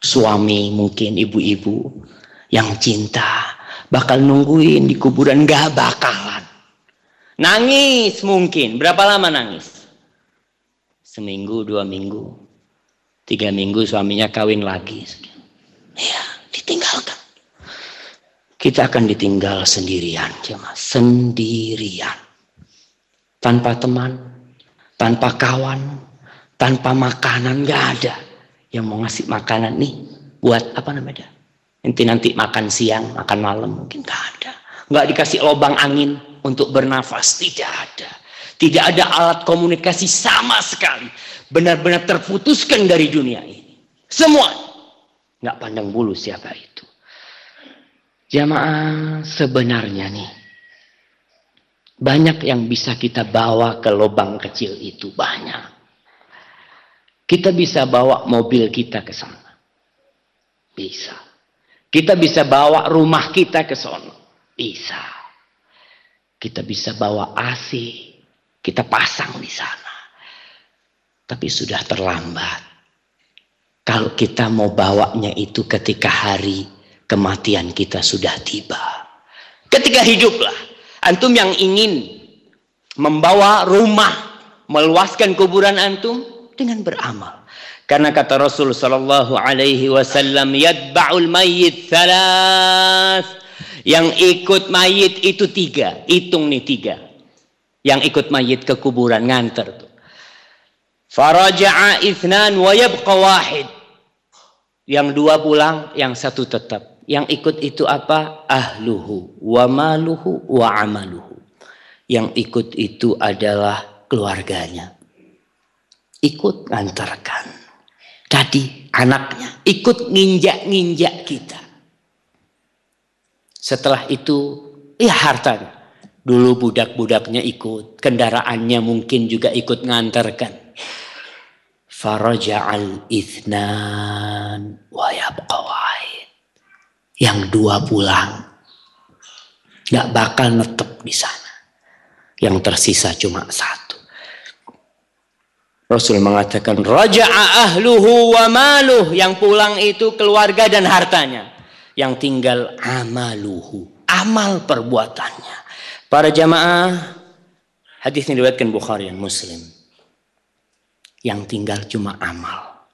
Suami mungkin ibu-ibu yang cinta bakal nungguin di kuburan gak bakalan. Nangis mungkin. Berapa lama nangis? Seminggu, dua minggu. Tiga minggu suaminya kawin lagi. Ya, ditinggalkan kita akan ditinggal sendirian, jemaah. Sendirian. Tanpa teman, tanpa kawan, tanpa makanan, nggak ada yang mau ngasih makanan nih buat apa namanya? Nanti nanti makan siang, makan malam mungkin nggak ada. Nggak dikasih lubang angin untuk bernafas, tidak ada. Tidak ada alat komunikasi sama sekali. Benar-benar terputuskan dari dunia ini. Semua. Nggak pandang bulu siapa itu. Jamaah sebenarnya nih. Banyak yang bisa kita bawa ke lubang kecil itu. Banyak. Kita bisa bawa mobil kita ke sana. Bisa. Kita bisa bawa rumah kita ke sana. Bisa. Kita bisa bawa AC. Kita pasang di sana. Tapi sudah terlambat. Kalau kita mau bawanya itu ketika hari kematian kita sudah tiba. Ketika hiduplah, antum yang ingin membawa rumah, meluaskan kuburan antum dengan beramal. Karena kata Rasul sallallahu alaihi wasallam yatba'ul mayyit thalath. Yang ikut mayit itu tiga. Hitung nih tiga. Yang ikut mayit ke kuburan nganter tuh. Faraja'a ithnan wa yabqa wahid. Yang dua pulang, yang satu tetap. Yang ikut itu apa? Ahluhu wa maluhu wa amaluhu. Yang ikut itu adalah keluarganya. Ikut ngantarkan. Tadi anaknya ikut nginjak-nginjak kita. Setelah itu, ya hartanya. Dulu budak-budaknya ikut, kendaraannya mungkin juga ikut ngantarkan. Faraja'al ithnan wa Yang dua pulang. Gak bakal netep di sana. Yang tersisa cuma satu. Rasul mengatakan raja'a ahluhu wa maluh yang pulang itu keluarga dan hartanya yang tinggal amaluhu amal perbuatannya para jamaah hadis ini diriwayatkan Bukhari dan Muslim yang tinggal cuma amal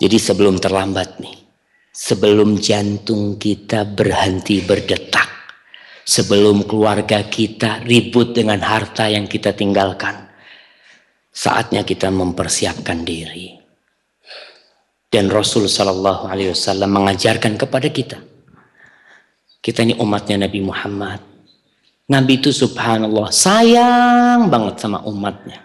jadi sebelum terlambat nih sebelum jantung kita berhenti berdetak sebelum keluarga kita ribut dengan harta yang kita tinggalkan Saatnya kita mempersiapkan diri. Dan Rasul Shallallahu Alaihi Wasallam mengajarkan kepada kita. Kita ini umatnya Nabi Muhammad. Nabi itu subhanallah sayang banget sama umatnya.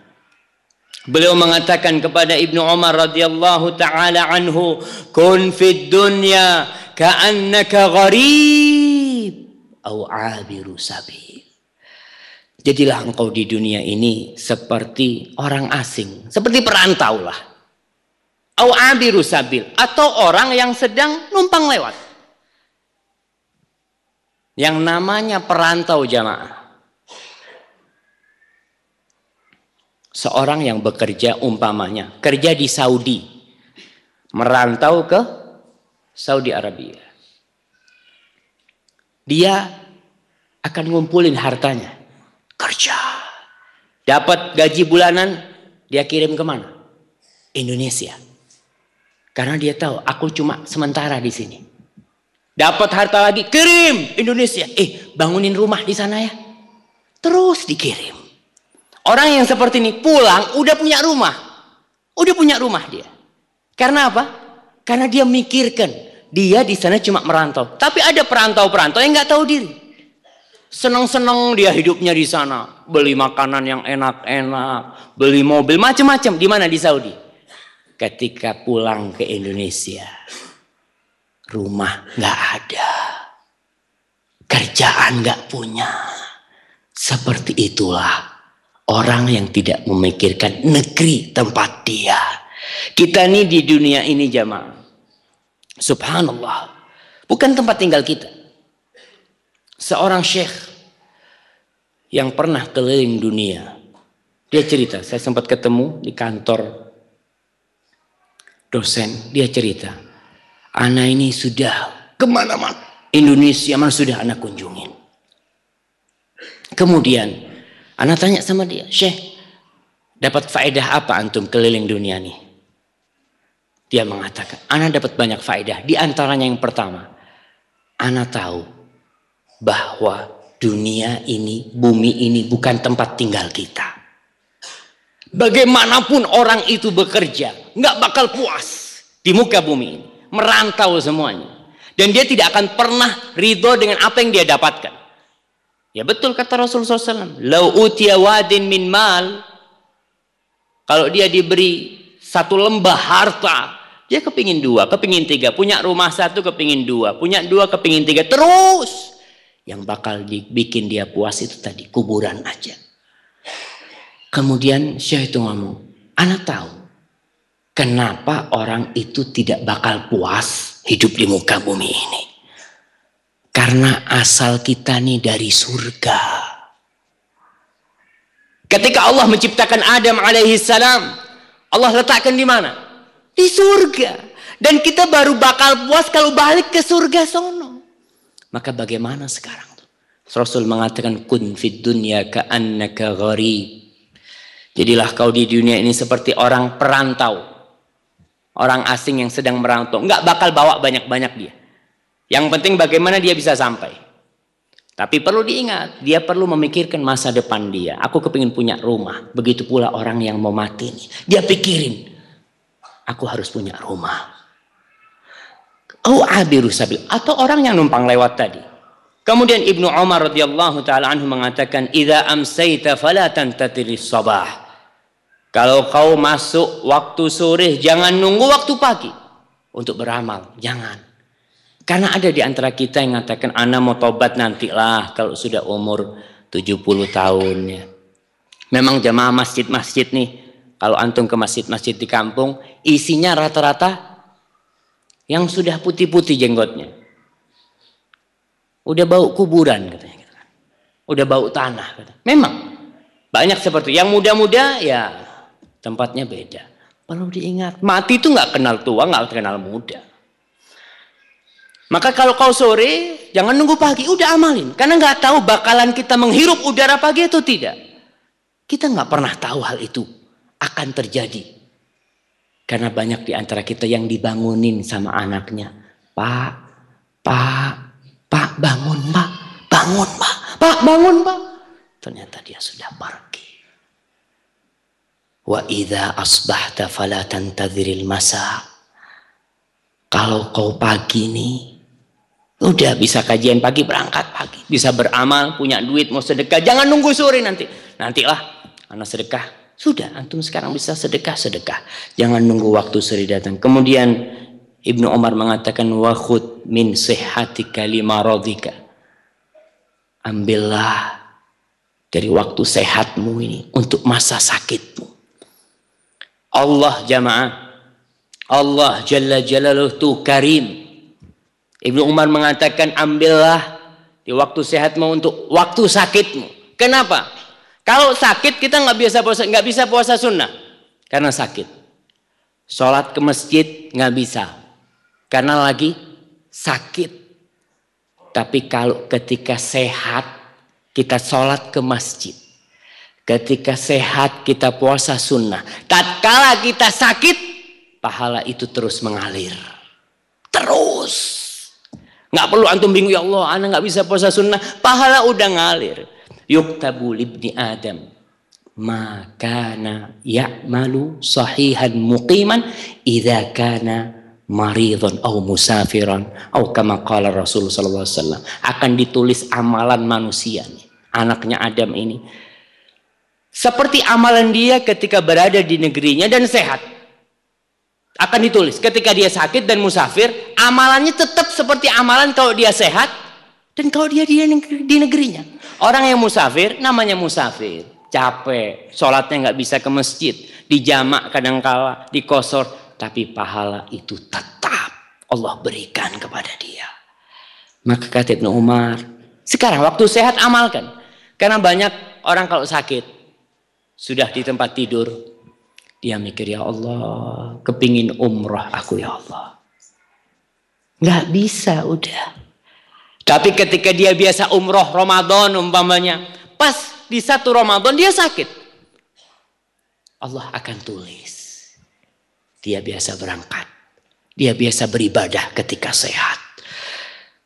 Beliau mengatakan kepada Ibnu Umar radhiyallahu taala anhu, "Kun fid dunya ka'annaka gharib au 'abiru sabil." Jadilah engkau di dunia ini seperti orang asing, seperti perantau lah. Au abiru sabil atau orang yang sedang numpang lewat. Yang namanya perantau jamaah. Seorang yang bekerja umpamanya, kerja di Saudi, merantau ke Saudi Arabia. Dia akan ngumpulin hartanya kerja. Dapat gaji bulanan, dia kirim ke mana? Indonesia. Karena dia tahu aku cuma sementara di sini. Dapat harta lagi, kirim Indonesia. Eh, bangunin rumah di sana ya. Terus dikirim. Orang yang seperti ini pulang udah punya rumah. Udah punya rumah dia. Karena apa? Karena dia mikirkan dia di sana cuma merantau. Tapi ada perantau-perantau yang nggak tahu diri. Senang-senang dia hidupnya di sana. Beli makanan yang enak-enak. Beli mobil, macam-macam. Di mana? Di Saudi. Ketika pulang ke Indonesia. Rumah nggak ada. Kerjaan nggak punya. Seperti itulah orang yang tidak memikirkan negeri tempat dia. Kita ini di dunia ini jamaah. Subhanallah. Bukan tempat tinggal kita seorang syekh yang pernah keliling dunia. Dia cerita, saya sempat ketemu di kantor dosen. Dia cerita, anak ini sudah ke mana-mana. Indonesia mana sudah anak kunjungin. Kemudian anak tanya sama dia, Syekh, dapat faedah apa antum keliling dunia nih? Dia mengatakan, anak dapat banyak faedah. Di antaranya yang pertama, anak tahu bahwa dunia ini, bumi ini bukan tempat tinggal kita. Bagaimanapun orang itu bekerja, nggak bakal puas di muka bumi ini, merantau semuanya. Dan dia tidak akan pernah ridho dengan apa yang dia dapatkan. Ya betul kata Rasulullah SAW. Lau utia wadin min mal. Kalau dia diberi satu lembah harta. Dia kepingin dua, kepingin tiga. Punya rumah satu, kepingin dua. Punya dua, kepingin tiga. Terus. Yang bakal dibikin dia puas itu tadi kuburan aja. Kemudian Syekh itu ngomong, anak tahu kenapa orang itu tidak bakal puas hidup di muka bumi ini. Karena asal kita nih dari surga. Ketika Allah menciptakan Adam alaihi salam, Allah letakkan di mana? Di surga. Dan kita baru bakal puas kalau balik ke surga sono. Maka bagaimana sekarang? Rasul mengatakan kun fid dunya ka'annaka gharib. Jadilah kau di dunia ini seperti orang perantau. Orang asing yang sedang merantau. Nggak bakal bawa banyak-banyak dia. Yang penting bagaimana dia bisa sampai. Tapi perlu diingat, dia perlu memikirkan masa depan dia. Aku kepingin punya rumah. Begitu pula orang yang mau mati nih. Dia pikirin, aku harus punya rumah. Oh abiru sabil. Atau orang yang numpang lewat tadi. Kemudian Ibnu Umar radhiyallahu taala anhu mengatakan, "Idza amsayta fala tantatilis sabah." Kalau kau masuk waktu sore, jangan nunggu waktu pagi untuk beramal. Jangan. Karena ada di antara kita yang mengatakan, "Ana mau tobat nantilah kalau sudah umur 70 tahun ya." Memang jamaah masjid-masjid nih, kalau antum ke masjid-masjid di kampung, isinya rata-rata yang sudah putih-putih jenggotnya Udah bau kuburan katanya. Gitu kan. Udah bau tanah. Katanya. Memang banyak seperti yang muda-muda ya tempatnya beda. Perlu diingat, mati itu nggak kenal tua, nggak kenal muda. Maka kalau kau sore, jangan nunggu pagi, udah amalin. Karena nggak tahu bakalan kita menghirup udara pagi atau tidak. Kita nggak pernah tahu hal itu akan terjadi. Karena banyak di antara kita yang dibangunin sama anaknya. Pak, Pak, Pak bangun pak, bangun pak, pak bangun pak. Ternyata dia sudah pergi. Wa idza asbahta fala tantadhiril masa. Kalau kau pagi nih, udah bisa kajian pagi berangkat pagi, bisa beramal, punya duit mau sedekah, jangan nunggu sore nanti. Nantilah anak sedekah. Sudah, antum sekarang bisa sedekah sedekah. Jangan nunggu waktu sore datang. Kemudian Ibnu Umar mengatakan wakhud min sehatika lima rodika. Ambillah dari waktu sehatmu ini untuk masa sakitmu. Allah jamaah. Allah Jalla Jalaluh tu karim. Ibnu Umar mengatakan ambillah di waktu sehatmu untuk waktu sakitmu. Kenapa? Kalau sakit kita nggak bisa puasa nggak bisa puasa sunnah karena sakit. Sholat ke masjid nggak bisa, karena lagi sakit. Tapi kalau ketika sehat, kita sholat ke masjid. Ketika sehat, kita puasa sunnah. Tatkala kita sakit, pahala itu terus mengalir. Terus. Nggak perlu antum bingung, ya Allah, anak nggak bisa puasa sunnah. Pahala udah ngalir. Yuktabu libni Adam. Makana ya'malu sahihan muqiman idha kana maridun au musafiran au kama qala Rasul sallallahu alaihi wasallam akan ditulis amalan manusia nih, anaknya Adam ini seperti amalan dia ketika berada di negerinya dan sehat akan ditulis ketika dia sakit dan musafir amalannya tetap seperti amalan kalau dia sehat dan kalau dia di, negeri, di negerinya orang yang musafir namanya musafir capek sholatnya nggak bisa ke masjid dijamak kadangkala dikosor tapi pahala itu tetap Allah berikan kepada dia. Maka kata Ibnu Umar, sekarang waktu sehat amalkan. Karena banyak orang kalau sakit, sudah di tempat tidur, dia mikir ya Allah, kepingin umrah aku ya Allah. Nggak bisa udah. Tapi ketika dia biasa umroh Ramadan umpamanya, pas di satu Ramadan dia sakit. Allah akan tulis dia biasa berangkat. Dia biasa beribadah ketika sehat.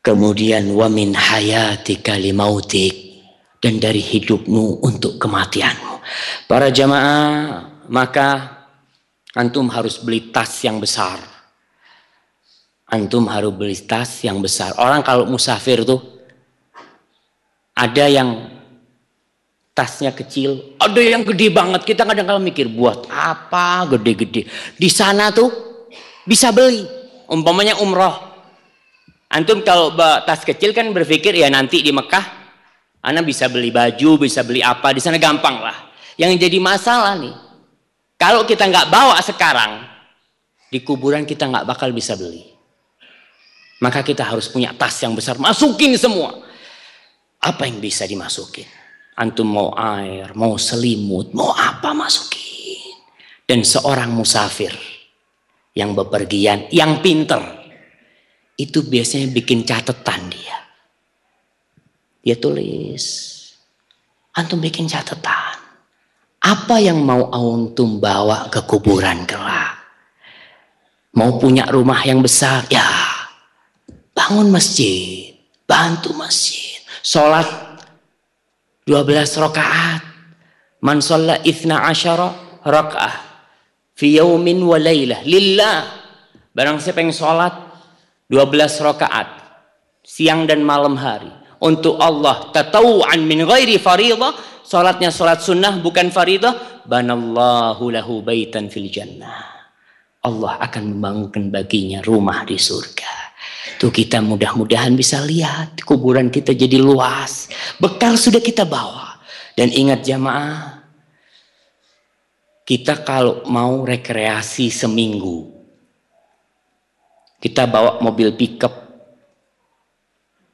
Kemudian wamin hayati kalimautik dan dari hidupmu untuk kematianmu. Para jamaah, maka antum harus beli tas yang besar. Antum harus beli tas yang besar. Orang kalau musafir tuh ada yang tasnya kecil, ada yang gede banget. Kita kadang-kadang mikir buat apa gede-gede. Di sana tuh bisa beli. Umpamanya umroh. Antum kalau tas kecil kan berpikir ya nanti di Mekah, Anda bisa beli baju, bisa beli apa di sana gampang lah. Yang jadi masalah nih, kalau kita nggak bawa sekarang, di kuburan kita nggak bakal bisa beli. Maka kita harus punya tas yang besar, masukin semua. Apa yang bisa dimasukin? Antum mau air, mau selimut, mau apa masukin. Dan seorang musafir yang bepergian, yang pinter. Itu biasanya bikin catatan dia. Dia tulis. Antum bikin catatan. Apa yang mau antum bawa ke kuburan kelak? Mau punya rumah yang besar, ya bangun masjid, bantu masjid, sholat 12 rakaat. Man sholla ithna asyara raka'ah fi yaumin wa laylah lillah. Barang siapa yang sholat 12 rakaat siang dan malam hari untuk Allah tatawuan min ghairi faridah salatnya salat sunnah bukan faridah banallahu lahu baitan fil jannah. Allah akan membangunkan baginya rumah di surga. Tuh kita mudah-mudahan bisa lihat kuburan kita jadi luas. Bekal sudah kita bawa. Dan ingat jamaah, kita kalau mau rekreasi seminggu, kita bawa mobil pickup,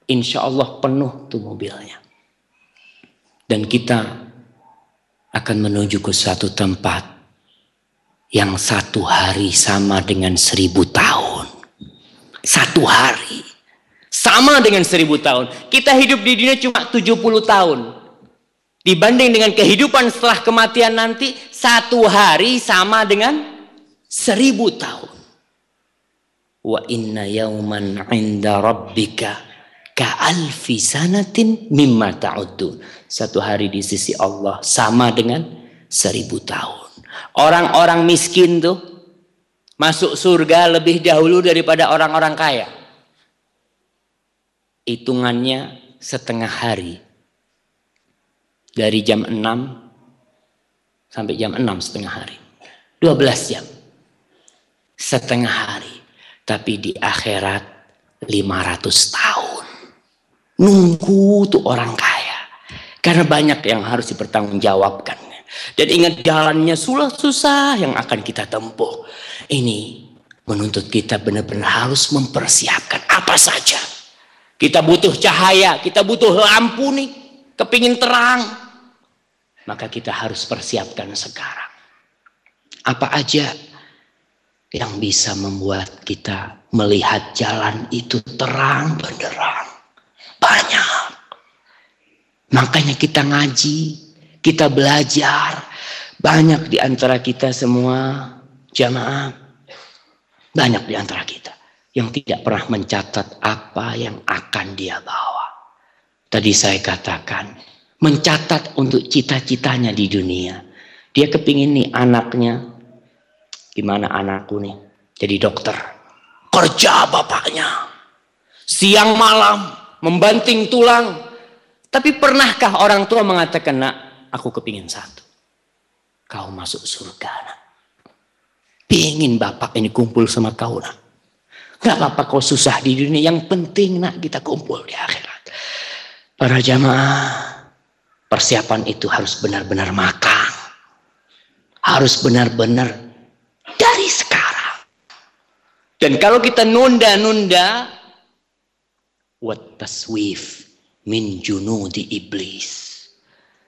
insya Allah penuh tuh mobilnya. Dan kita akan menuju ke satu tempat yang satu hari sama dengan seribu tahun. Satu hari. Sama dengan seribu tahun. Kita hidup di dunia cuma 70 tahun. Dibanding dengan kehidupan setelah kematian nanti, satu hari sama dengan seribu tahun. Wa inna yauman inda rabbika ka alfi sanatin mimma ta'udun. Satu hari di sisi Allah sama dengan seribu tahun. Orang-orang miskin tuh masuk surga lebih dahulu daripada orang-orang kaya. Hitungannya setengah hari. Dari jam 6 sampai jam 6 setengah hari. 12 jam. Setengah hari. Tapi di akhirat 500 tahun. Nunggu tuh orang kaya. Karena banyak yang harus dipertanggungjawabkan. Dan ingat jalannya susah yang akan kita tempuh. Ini menuntut kita benar-benar harus mempersiapkan apa saja. Kita butuh cahaya, kita butuh lampu nih, kepingin terang. Maka kita harus persiapkan sekarang. Apa aja yang bisa membuat kita melihat jalan itu terang benderang. Banyak. Makanya kita ngaji, kita belajar. Banyak di antara kita semua Jamaah, banyak di antara kita yang tidak pernah mencatat apa yang akan dia bawa. Tadi saya katakan, mencatat untuk cita-citanya di dunia. Dia kepingin nih anaknya, gimana anakku nih, jadi dokter. Kerja bapaknya, siang malam, membanting tulang. Tapi pernahkah orang tua mengatakan, nak, aku kepingin satu. Kau masuk surga, nak. Pengen bapak ini kumpul sama kau nak. Gak apa-apa kau susah di dunia. Yang penting nak kita kumpul di akhirat. Para jamaah. Persiapan itu harus benar-benar makan. Harus benar-benar dari sekarang. Dan kalau kita nunda-nunda. Wat taswif min junudi iblis.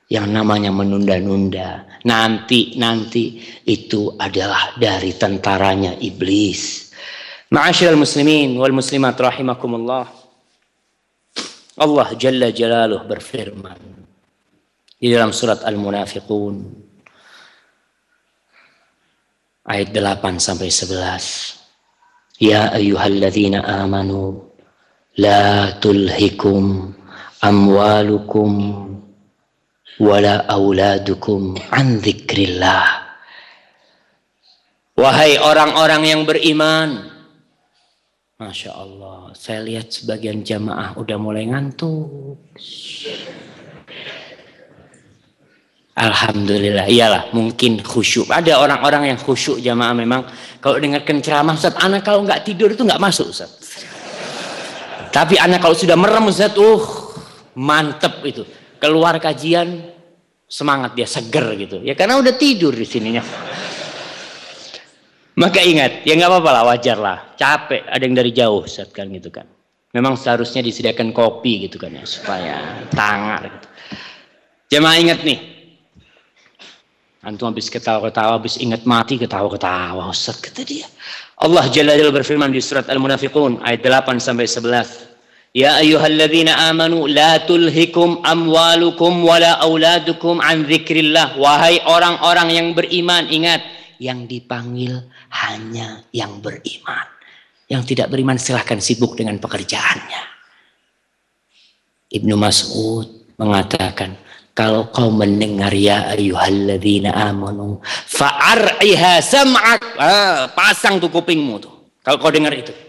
Yang namanya menunda-nunda. Nanti nanti itu adalah dari tentaranya iblis. Ma'asyiral muslimin wal muslimat rahimakumullah. Allah jalla jalaluh berfirman di dalam surat al-munafiqun ayat 8 sampai 11 ya ayyuhalladzina amanu la tulhikum amwalukum wala auladukum an dzikrillah Wahai orang-orang yang beriman. Masya Allah Saya lihat sebagian jamaah udah mulai ngantuk. Alhamdulillah Iyalah mungkin khusyuk. Ada orang-orang yang khusyuk jamaah memang. Kalau dengarkan ceramah Ustaz Anak kalau nggak tidur itu nggak masuk Ustaz Tapi anak kalau sudah merem Ustaz Uh mantep itu. Keluar kajian semangat dia seger gitu. Ya karena udah tidur di sininya. Maka ingat ya nggak apa-apa lah wajar lah. Capek ada yang dari jauh saat kan gitu kan. Memang seharusnya disediakan kopi gitu kan ya supaya tangan gitu. jemaah ingat nih. Antum habis ketawa-ketawa habis ingat mati ketawa-ketawa Ustaz kata dia. Allah Jalla Jalla berfirman di surat Al-Munafiqun ayat 8 sampai 11 Ya ayyuhalladzina amanu la tulhikum amwalukum wala auladukum an dzikrillah. Wahai orang-orang yang beriman, ingat, yang dipanggil hanya yang beriman. Yang tidak beriman silahkan sibuk dengan pekerjaannya. Ibnu Mas'ud mengatakan, kalau kau mendengar ya ayyuhalladzina amanu fa'ar'iha sam'ak. Ah, pasang tuh kupingmu tuh. Kalau kau dengar itu.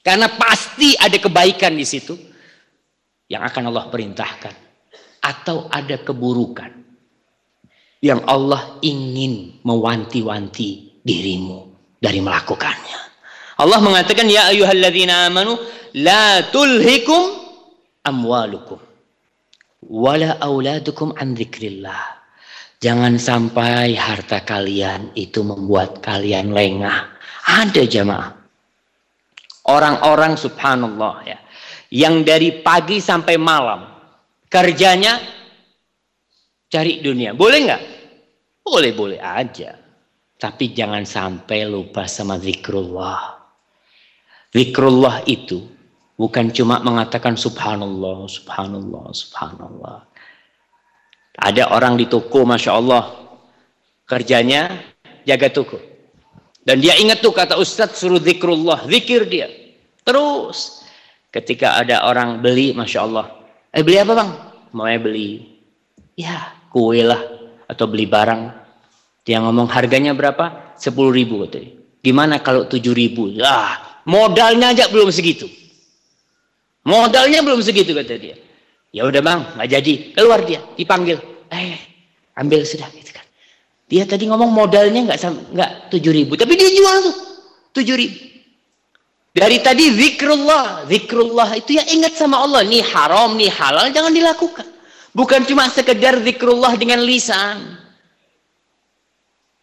Karena pasti ada kebaikan di situ yang akan Allah perintahkan atau ada keburukan yang Allah ingin mewanti-wanti dirimu dari melakukannya. Allah mengatakan ya ayyuhalladzina amanu la tulhikum amwalukum wala auladukum an dzikrillah. Jangan sampai harta kalian itu membuat kalian lengah. Ada jamaah. Orang-orang subhanallah ya. Yang dari pagi sampai malam. Kerjanya cari dunia. Boleh nggak? Boleh-boleh aja. Tapi jangan sampai lupa sama zikrullah. Zikrullah itu bukan cuma mengatakan subhanallah, subhanallah, subhanallah. Ada orang di toko, Masya Allah. Kerjanya jaga toko. Dan dia ingat tuh kata Ustadz suruh zikrullah. Zikir dia. Terus. Ketika ada orang beli, Masya Allah. Eh beli apa bang? Mau beli. Ya kue lah. Atau beli barang. Dia ngomong harganya berapa? 10 ribu katanya. Gimana kalau 7 ribu? Ah, modalnya aja belum segitu. Modalnya belum segitu kata dia. Ya udah bang, nggak jadi. Keluar dia, dipanggil. Eh, ambil sudah gitu. Dia tadi ngomong modalnya nggak nggak tujuh ribu, tapi dia jual tuh tujuh ribu. Dari tadi zikrullah, zikrullah itu ya ingat sama Allah. Nih haram, nih halal, jangan dilakukan. Bukan cuma sekedar zikrullah dengan lisan.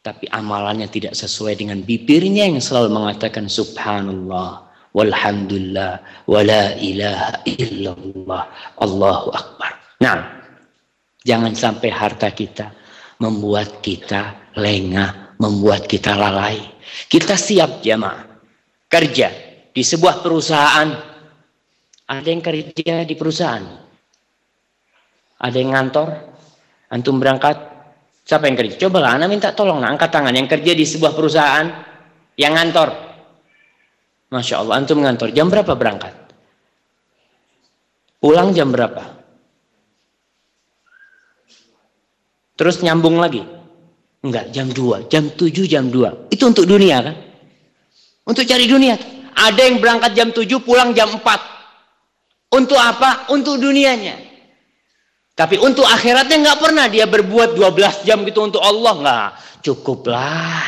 Tapi amalannya tidak sesuai dengan bibirnya yang selalu mengatakan subhanallah, walhamdulillah, wala ilaha illallah, Allahu Akbar. Nah, jangan sampai harta kita membuat kita lengah, membuat kita lalai. Kita siap jamaah kerja di sebuah perusahaan. Ada yang kerja di perusahaan, ada yang ngantor, antum berangkat, siapa yang kerja? Coba lah, anak minta tolong, nah, angkat tangan. Yang kerja di sebuah perusahaan, yang ngantor. Masya Allah, antum ngantor. Jam berapa berangkat? Pulang jam berapa? Terus nyambung lagi? Enggak, jam 2, jam 7, jam 2. Itu untuk dunia kan? Untuk cari dunia. Ada yang berangkat jam 7, pulang jam 4. Untuk apa? Untuk dunianya. Tapi untuk akhiratnya nggak pernah dia berbuat 12 jam gitu untuk Allah nggak. Cukuplah.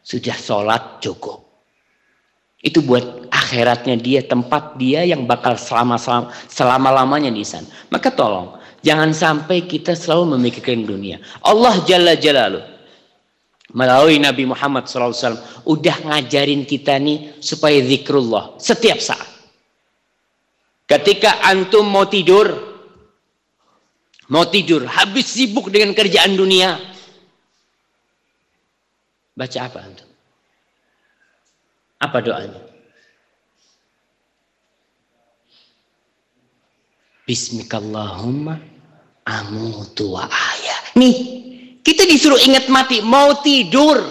Sudah sholat cukup. Itu buat akhiratnya dia, tempat dia yang bakal selama selama, selama lamanya di sana. Maka tolong jangan sampai kita selalu memikirkan dunia. Allah Jalla Jalaluh melalui Nabi Muhammad SAW udah ngajarin kita nih supaya zikrullah setiap saat. Ketika antum mau tidur, Mau tidur, habis sibuk dengan kerjaan dunia. Baca apa antum? Apa doanya? Bismikallahumma amutu wa ahya. Nih, kita disuruh ingat mati, mau tidur.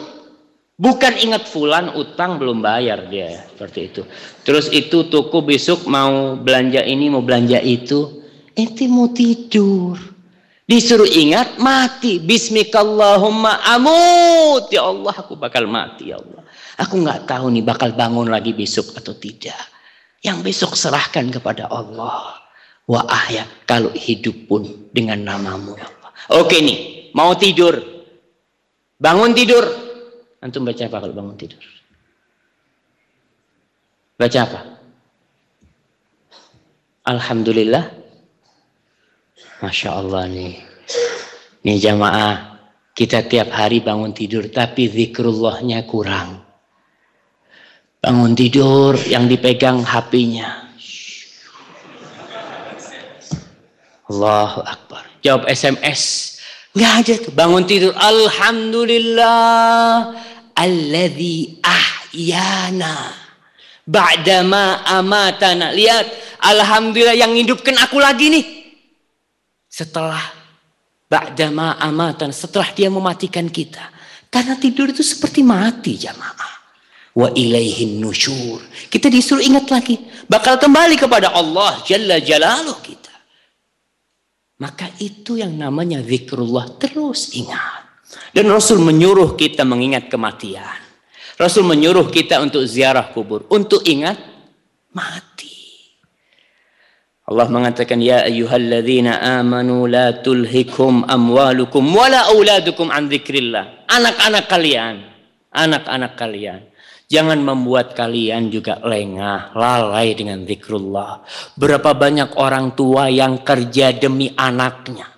Bukan ingat fulan utang belum bayar dia seperti itu. Terus itu toko besok mau belanja ini, mau belanja itu. Ente mau tidur. Disuruh ingat mati. Bismikallahumma amut. Ya Allah aku bakal mati ya Allah. Aku nggak tahu nih bakal bangun lagi besok atau tidak. Yang besok serahkan kepada Allah. Wa ahya kalau hidup pun dengan namamu ya Allah. Oke nih mau tidur. Bangun tidur. Antum baca apa kalau bangun tidur? Baca apa? Alhamdulillah Masya Allah nih. Nih jamaah, kita tiap hari bangun tidur tapi zikrullahnya kurang. Bangun tidur yang dipegang HP-nya. Allahu Akbar. Jawab SMS. Nggak ada tuh. Bangun tidur. Alhamdulillah. Alladhi ahyana. Ba'dama amatana. Lihat. Alhamdulillah yang hidupkan aku lagi nih setelah ba'dama amatan setelah dia mematikan kita Karena tidur itu seperti mati jamaah. Wa ilaihin nusyur. Kita disuruh ingat lagi. Bakal kembali kepada Allah Jalla Jalaluh kita. Maka itu yang namanya zikrullah. Terus ingat. Dan Rasul menyuruh kita mengingat kematian. Rasul menyuruh kita untuk ziarah kubur. Untuk ingat mati. Allah mengatakan ya ayyuhalladzina amanu la tulhikum amwalukum wala auladukum an dzikrillah. Anak-anak kalian, anak-anak kalian jangan membuat kalian juga lengah, lalai dengan zikrullah. Berapa banyak orang tua yang kerja demi anaknya.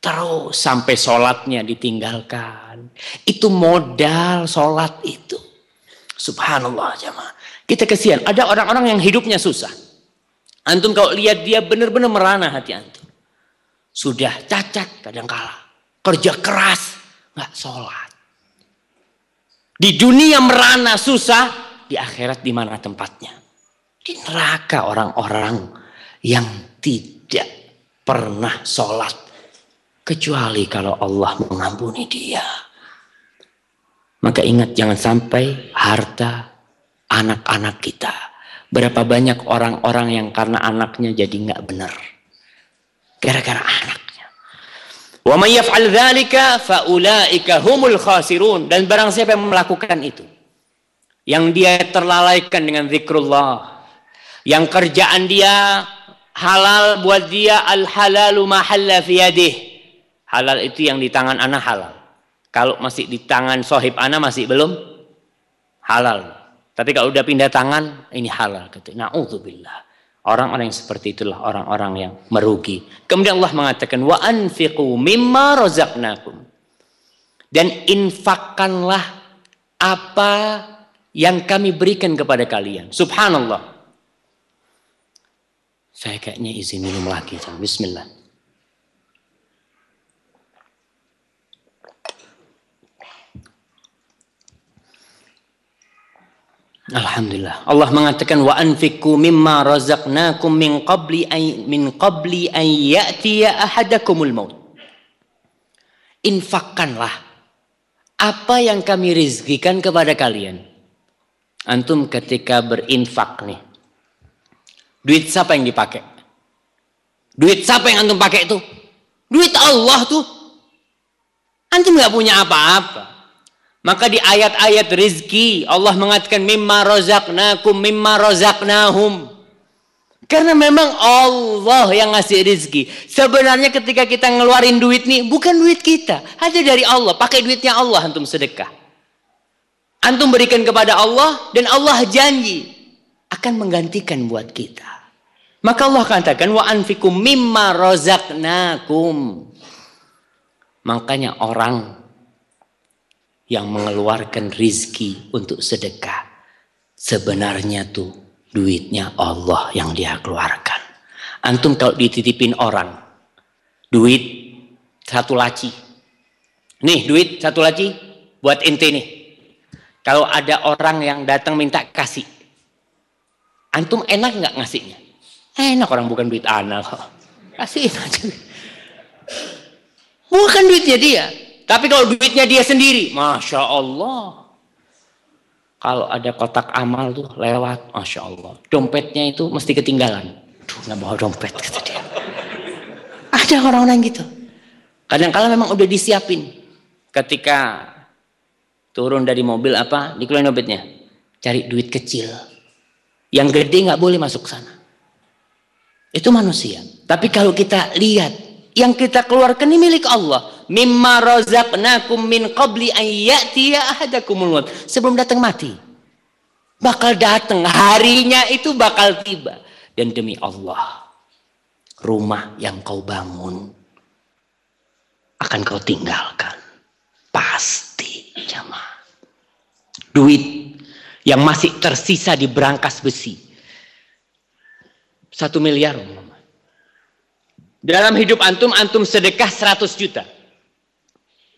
Terus sampai sholatnya ditinggalkan. Itu modal sholat itu. Subhanallah jemaah. Kita kesian. Ada orang-orang yang hidupnya susah Antum kalau lihat dia benar-benar merana hati antum. Sudah cacat kadang kala. Kerja keras, nggak sholat. Di dunia merana susah, di akhirat di mana tempatnya? Di neraka orang-orang yang tidak pernah sholat. Kecuali kalau Allah mengampuni dia. Maka ingat jangan sampai harta anak-anak kita Berapa banyak orang-orang yang karena anaknya jadi nggak benar. Gara-gara anaknya. Wa may yaf'al dzalika faulaika humul khasirun dan barang siapa yang melakukan itu yang dia terlalaikan dengan zikrullah yang kerjaan dia halal buat dia al halalu mahalla fi yadih halal itu yang di tangan anak halal kalau masih di tangan sohib anak masih belum halal tapi kalau udah pindah tangan, ini halal. Na'udzubillah. Orang-orang yang seperti itulah orang-orang yang merugi. Kemudian Allah mengatakan, Wa anfiqu mimma rozaknakum. Dan infakkanlah apa yang kami berikan kepada kalian. Subhanallah. Saya kayaknya izin minum lagi. Bismillah. Alhamdulillah. Allah mengatakan wa anfiqu mimma razaqnakum min qabli ay min qabli an ya'tiya ahadakumul maut. Infakkanlah apa yang kami rizkikan kepada kalian. Antum ketika berinfak nih. Duit siapa yang dipakai? Duit siapa yang antum pakai itu? Duit Allah tuh. Antum nggak punya apa-apa. Maka di ayat-ayat rizki Allah mengatakan mimma rozaknakum mimma rozaknahum. Karena memang Allah yang ngasih rizki. Sebenarnya ketika kita ngeluarin duit nih bukan duit kita. Hanya dari Allah. Pakai duitnya Allah antum sedekah. Antum berikan kepada Allah dan Allah janji akan menggantikan buat kita. Maka Allah katakan wa anfikum mimma rozaknakum. Makanya orang yang mengeluarkan rizki untuk sedekah. Sebenarnya tuh duitnya Allah yang dia keluarkan. Antum kalau dititipin orang, duit satu laci. Nih duit satu laci buat ente nih. Kalau ada orang yang datang minta kasih. Antum enak nggak ngasihnya? Enak orang bukan duit anak. Kasih aja. Bukan duitnya dia. Tapi kalau duitnya dia sendiri, masya Allah. Kalau ada kotak amal tuh lewat, masya Allah. Dompetnya itu mesti ketinggalan. Duh, nggak bawa dompet kata dia. Ada orang-orang gitu. Kadang-kala memang udah disiapin. Ketika turun dari mobil apa, dikeluarin dompetnya. Cari duit kecil. Yang gede nggak boleh masuk sana. Itu manusia. Tapi kalau kita lihat yang kita keluarkan ini milik Allah. Mimma razaqnakum min qabli an ya'tiya ahadakumul maut. Sebelum datang mati. Bakal datang, harinya itu bakal tiba. Dan demi Allah, rumah yang kau bangun akan kau tinggalkan. Pasti, jamaah. Duit yang masih tersisa di berangkas besi. Satu miliar, dalam hidup antum, antum sedekah 100 juta.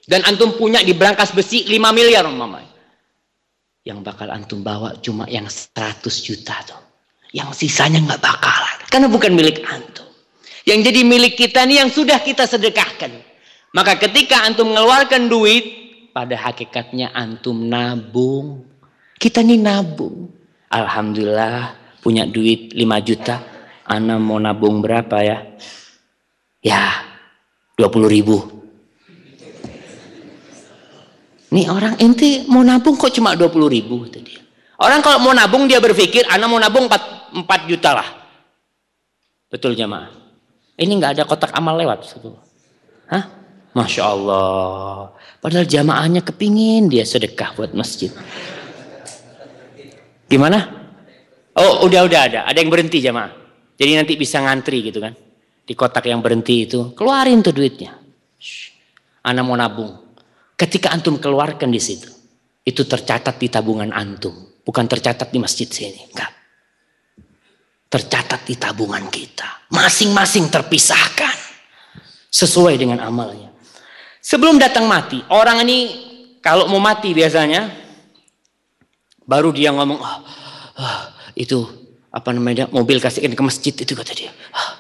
Dan antum punya di berangkas besi 5 miliar mama. Yang bakal antum bawa cuma yang 100 juta tuh. Yang sisanya nggak bakalan. Karena bukan milik antum. Yang jadi milik kita nih yang sudah kita sedekahkan. Maka ketika antum mengeluarkan duit, pada hakikatnya antum nabung. Kita nih nabung. Alhamdulillah punya duit 5 juta. Ana mau nabung berapa ya? Ya 20 ribu. Nih orang ente mau nabung kok cuma 20 ribu itu. Orang kalau mau nabung dia berpikir Ana mau nabung 4, 4 juta lah. Betul jemaah. Ini nggak ada kotak amal lewat. Hah? Masya Allah. Padahal jamaahnya kepingin dia sedekah buat masjid. Gimana? Oh udah udah ada. Ada yang berhenti jamaah. Jadi nanti bisa ngantri gitu kan. Di kotak yang berhenti itu. Keluarin tuh duitnya. Anak mau nabung. Ketika antum keluarkan di situ. Itu tercatat di tabungan antum. Bukan tercatat di masjid sini. Enggak tercatat di tabungan kita. Masing-masing terpisahkan sesuai dengan amalnya. Sebelum datang mati, orang ini kalau mau mati biasanya baru dia ngomong, oh, oh, itu apa namanya mobil kasihkan ke masjid itu kata dia. Oh,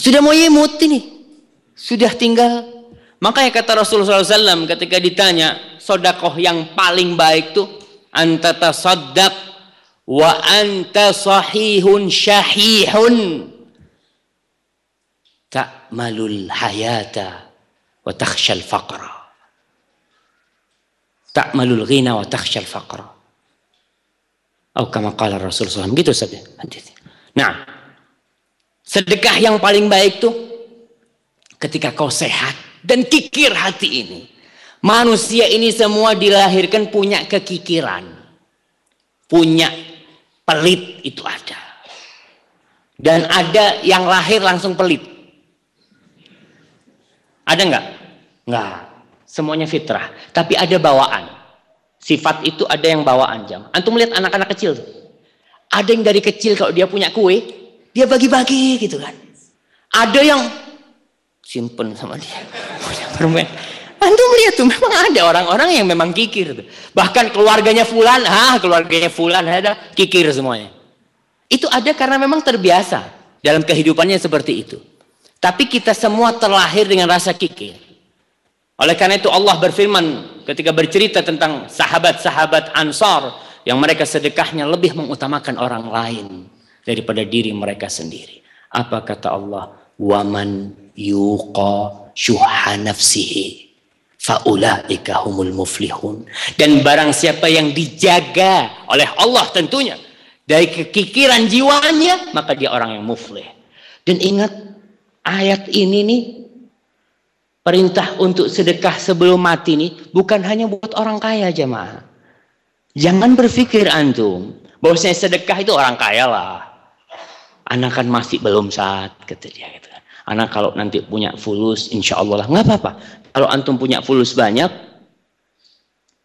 sudah mau imut ini, sudah tinggal. Makanya kata Rasulullah SAW ketika ditanya sodakoh yang paling baik tuh? Antata sodak wa anta sahihun syahihun. Ta'malul hayata wa takhshal faqra. Ta'malul ghina wa takhshal faqra. Atau kama qala Rasul SAW gitu saja nah sedekah yang paling baik tuh ketika kau sehat dan kikir hati ini manusia ini semua dilahirkan punya kekikiran punya pelit itu ada. Dan ada yang lahir langsung pelit. Ada nggak? Nggak. Semuanya fitrah. Tapi ada bawaan. Sifat itu ada yang bawaan jam. Antum lihat anak-anak kecil Ada yang dari kecil kalau dia punya kue, dia bagi-bagi gitu kan. Ada yang simpen sama dia. Punya permen. Antum lihat tuh memang ada orang-orang yang memang kikir tuh. Bahkan keluarganya fulan, ah keluarganya fulan ada kikir semuanya. Itu ada karena memang terbiasa dalam kehidupannya seperti itu. Tapi kita semua terlahir dengan rasa kikir. Oleh karena itu Allah berfirman ketika bercerita tentang sahabat-sahabat Ansar yang mereka sedekahnya lebih mengutamakan orang lain daripada diri mereka sendiri. Apa kata Allah? Waman yuqa syuha nafsihi faulaika humul muflihun dan barang siapa yang dijaga oleh Allah tentunya dari kekikiran jiwanya maka dia orang yang muflih dan ingat ayat ini nih perintah untuk sedekah sebelum mati nih bukan hanya buat orang kaya jemaah jangan berpikir antum bahwasanya sedekah itu orang kaya lah anak kan masih belum saat kata dia gitu anak kalau nanti punya fulus insya Allah lah nggak apa-apa kalau antum punya fulus banyak,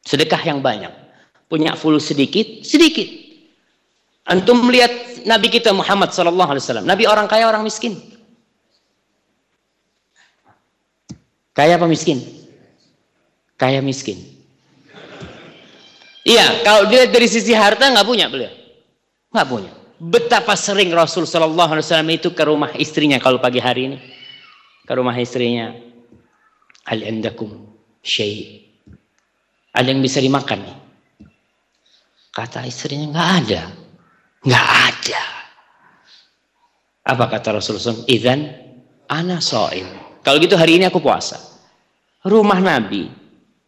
sedekah yang banyak. Punya fulus sedikit, sedikit. Antum melihat Nabi kita Muhammad Sallallahu Alaihi Wasallam. Nabi orang kaya, orang miskin. Kaya apa miskin? Kaya miskin. Iya, kalau dilihat dari sisi harta nggak punya beliau, nggak punya. Betapa sering Rasul Sallallahu Alaihi Wasallam itu ke rumah istrinya kalau pagi hari ini, ke rumah istrinya Hal indakum syai. Ada yang bisa dimakan nih? Kata istrinya nggak ada. Nggak ada. Apa kata Rasulullah SAW? Izan ana so'im. Kalau gitu hari ini aku puasa. Rumah Nabi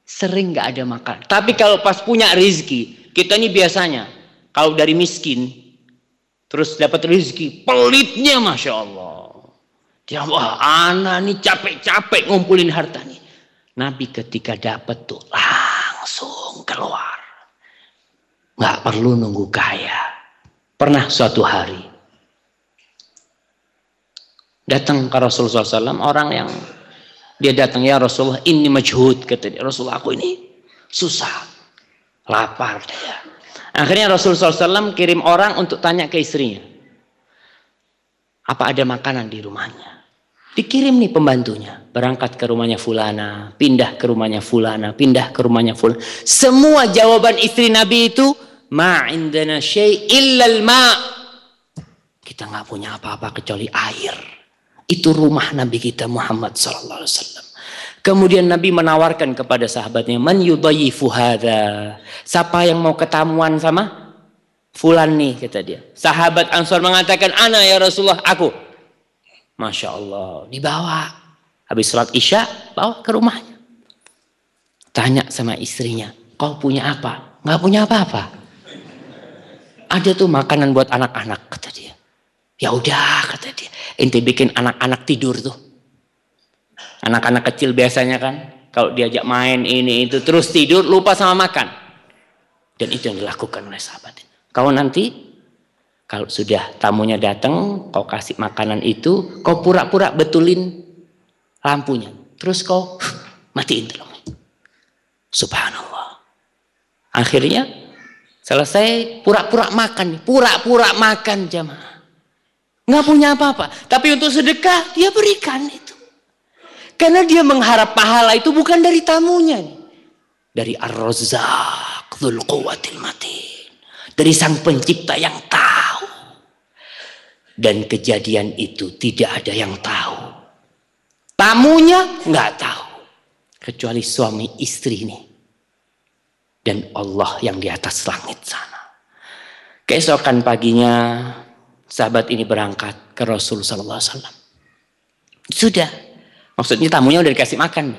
sering nggak ada makan. Tapi kalau pas punya rizki, kita ini biasanya kalau dari miskin terus dapat rizki, pelitnya masya Allah. Dia wah anak nih capek-capek ngumpulin harta nih. Nabi ketika dapat tuh langsung keluar. Nggak perlu nunggu kaya. Pernah suatu hari datang ke Rasulullah SAW orang yang dia datang ya Rasulullah ini majhud kata dia Rasulullah aku ini susah lapar dia akhirnya Rasulullah SAW kirim orang untuk tanya ke istrinya apa ada makanan di rumahnya Dikirim nih pembantunya, berangkat ke rumahnya fulana, pindah ke rumahnya fulana, pindah ke rumahnya fulana. Semua jawaban istri Nabi itu, ma indana syai illal ma. Kita nggak punya apa-apa kecuali air. Itu rumah Nabi kita Muhammad wasallam. Kemudian Nabi menawarkan kepada sahabatnya, "Man yudayifu hadha?" Siapa yang mau ketamuan sama fulan nih kata dia. Sahabat Ansor mengatakan, "Ana ya Rasulullah, aku." Masya Allah, dibawa. Habis sholat Isya, bawa ke rumahnya. Tanya sama istrinya, "Kau punya apa?" Nggak punya apa-apa. Ada tuh makanan buat anak-anak kata dia. Ya udah kata dia. Ente bikin anak-anak tidur tuh Anak-anak kecil biasanya kan kalau diajak main ini itu terus tidur lupa sama makan. Dan itu yang dilakukan oleh sahabat. Kau nanti kalau sudah tamunya datang, kau kasih makanan itu, kau pura-pura betulin lampunya. Terus kau matiin dulu. Subhanallah. Akhirnya selesai pura-pura makan, pura-pura makan jamaah. Nggak punya apa-apa, tapi untuk sedekah dia berikan itu. Karena dia mengharap pahala itu bukan dari tamunya. Dari Ar-Razzaq, Dhul Quwatil Matin. Dari sang pencipta yang tahu. Dan kejadian itu tidak ada yang tahu. Tamunya nggak tahu. Kecuali suami istri ini. Dan Allah yang di atas langit sana. Keesokan paginya sahabat ini berangkat ke Rasul Sallallahu Alaihi Wasallam. Sudah Maksudnya tamunya udah dikasih makan.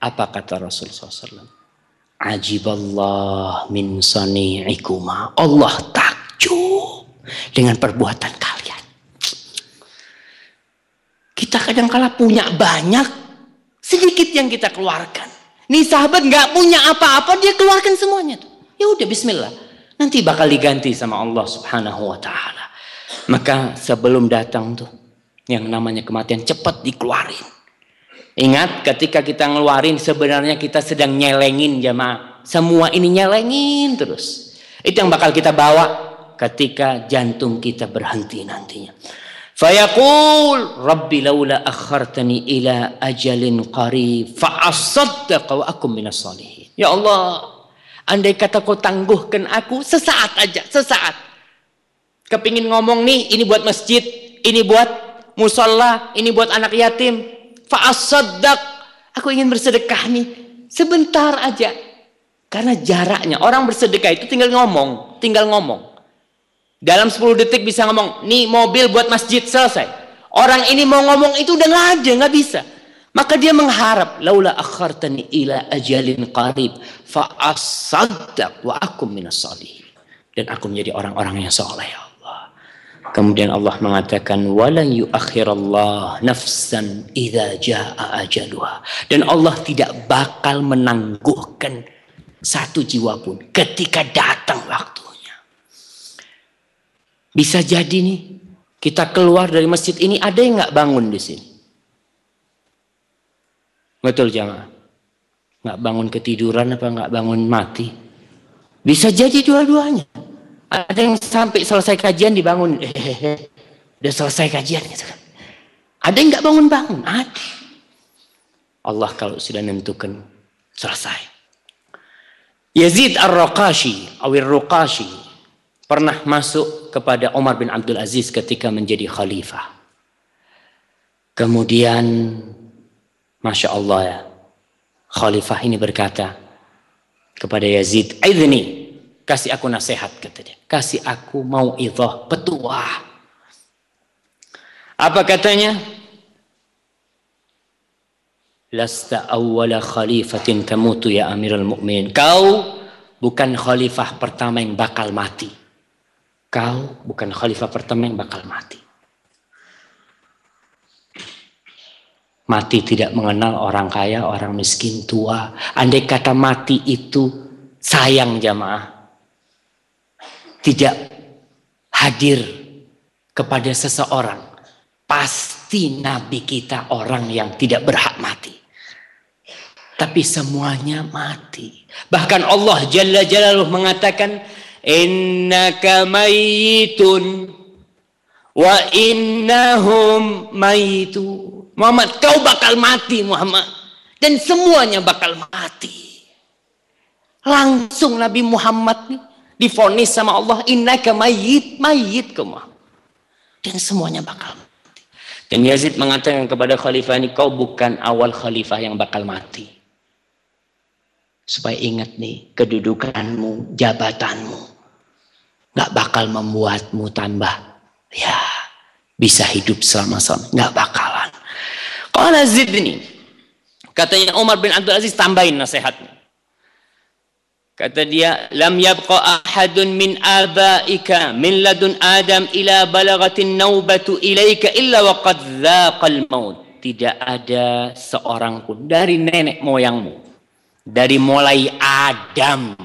Apa kata Rasulullah SAW? Ajiballah min sani'ikuma. Allah takjub dengan perbuatan kalian. Kita kadang kala punya banyak, sedikit yang kita keluarkan. Nih sahabat nggak punya apa-apa, dia keluarkan semuanya. Tuh. Ya udah Bismillah. Nanti bakal diganti sama Allah Subhanahu Wa Taala. Maka sebelum datang tuh yang namanya kematian cepat dikeluarin. Ingat ketika kita ngeluarin sebenarnya kita sedang nyelengin jamaah. Semua ini nyelengin terus. Itu yang bakal kita bawa ketika jantung kita berhenti nantinya. Fayaqul Rabbi laula akhartani ila ajalin qarib fa asaddaqa wa akum minas salihin. Ya Allah, andai kata kau tangguhkan aku sesaat aja, sesaat. Kepingin ngomong nih, ini buat masjid, ini buat musola, ini buat anak yatim. Fa'asaddaq. Aku ingin bersedekah nih. Sebentar aja. Karena jaraknya. Orang bersedekah itu tinggal ngomong. Tinggal ngomong. Dalam 10 detik bisa ngomong, nih mobil buat masjid selesai. Orang ini mau ngomong itu udah nggak nggak bisa. Maka dia mengharap, laula akhartani ila ajalin qarib fa asaddaq wa akum minas salihin. Dan aku menjadi orang-orang yang soleh. Kemudian Allah mengatakan walan yuakhirallah nafsan idza jaa ajaluha. Dan Allah tidak bakal menangguhkan satu jiwa pun ketika datang waktunya. Bisa jadi nih kita keluar dari masjid ini ada yang nggak bangun di sini. Betul jangan. Nggak bangun ketiduran apa nggak bangun mati. Bisa jadi dua-duanya. Ada yang sampai selesai kajian dibangun. Eh, udah selesai kajian gitu. Ada yang nggak bangun-bangun. Ada. Allah kalau sudah nentukan selesai. Yazid Ar-Raqashi, Awir Ruqashi, pernah masuk kepada Umar bin Abdul Aziz ketika menjadi khalifah. Kemudian, Masya Allah ya, khalifah ini berkata kepada Yazid, Aidni, Kasih aku nasihat kata dia. Kasih aku mau idah petuah. Apa katanya? Lasta awwala khalifatin tamutu ya amirul mu'min. Kau bukan khalifah pertama yang bakal mati. Kau bukan khalifah pertama yang bakal mati. Mati tidak mengenal orang kaya, orang miskin, tua. Andai kata mati itu sayang jamaah tidak hadir kepada seseorang, pasti nabi kita orang yang tidak berhak mati. Tapi semuanya mati. Bahkan Allah Jalla Jalaluh mengatakan, Innaka mayitun wa innahum mayitu. Muhammad, kau bakal mati Muhammad. Dan semuanya bakal mati. Langsung Nabi Muhammad nih difonis sama Allah innaka mayyit mayyit kamu dan semuanya bakal mati Dan Yazid mengatakan kepada khalifah ini, kau bukan awal khalifah yang bakal mati. Supaya ingat nih, kedudukanmu, jabatanmu. Gak bakal membuatmu tambah, ya bisa hidup selama-selama. Gak bakalan. Kalau Zidni, katanya Umar bin Abdul Aziz tambahin nasihatnya. Kata dia, lam yabqa ahadun min abaika min ladun Adam ila balagatin naubatu ilaika illa waqad dhaqal maut. Tidak ada seorang pun dari nenek moyangmu. Dari mulai Adam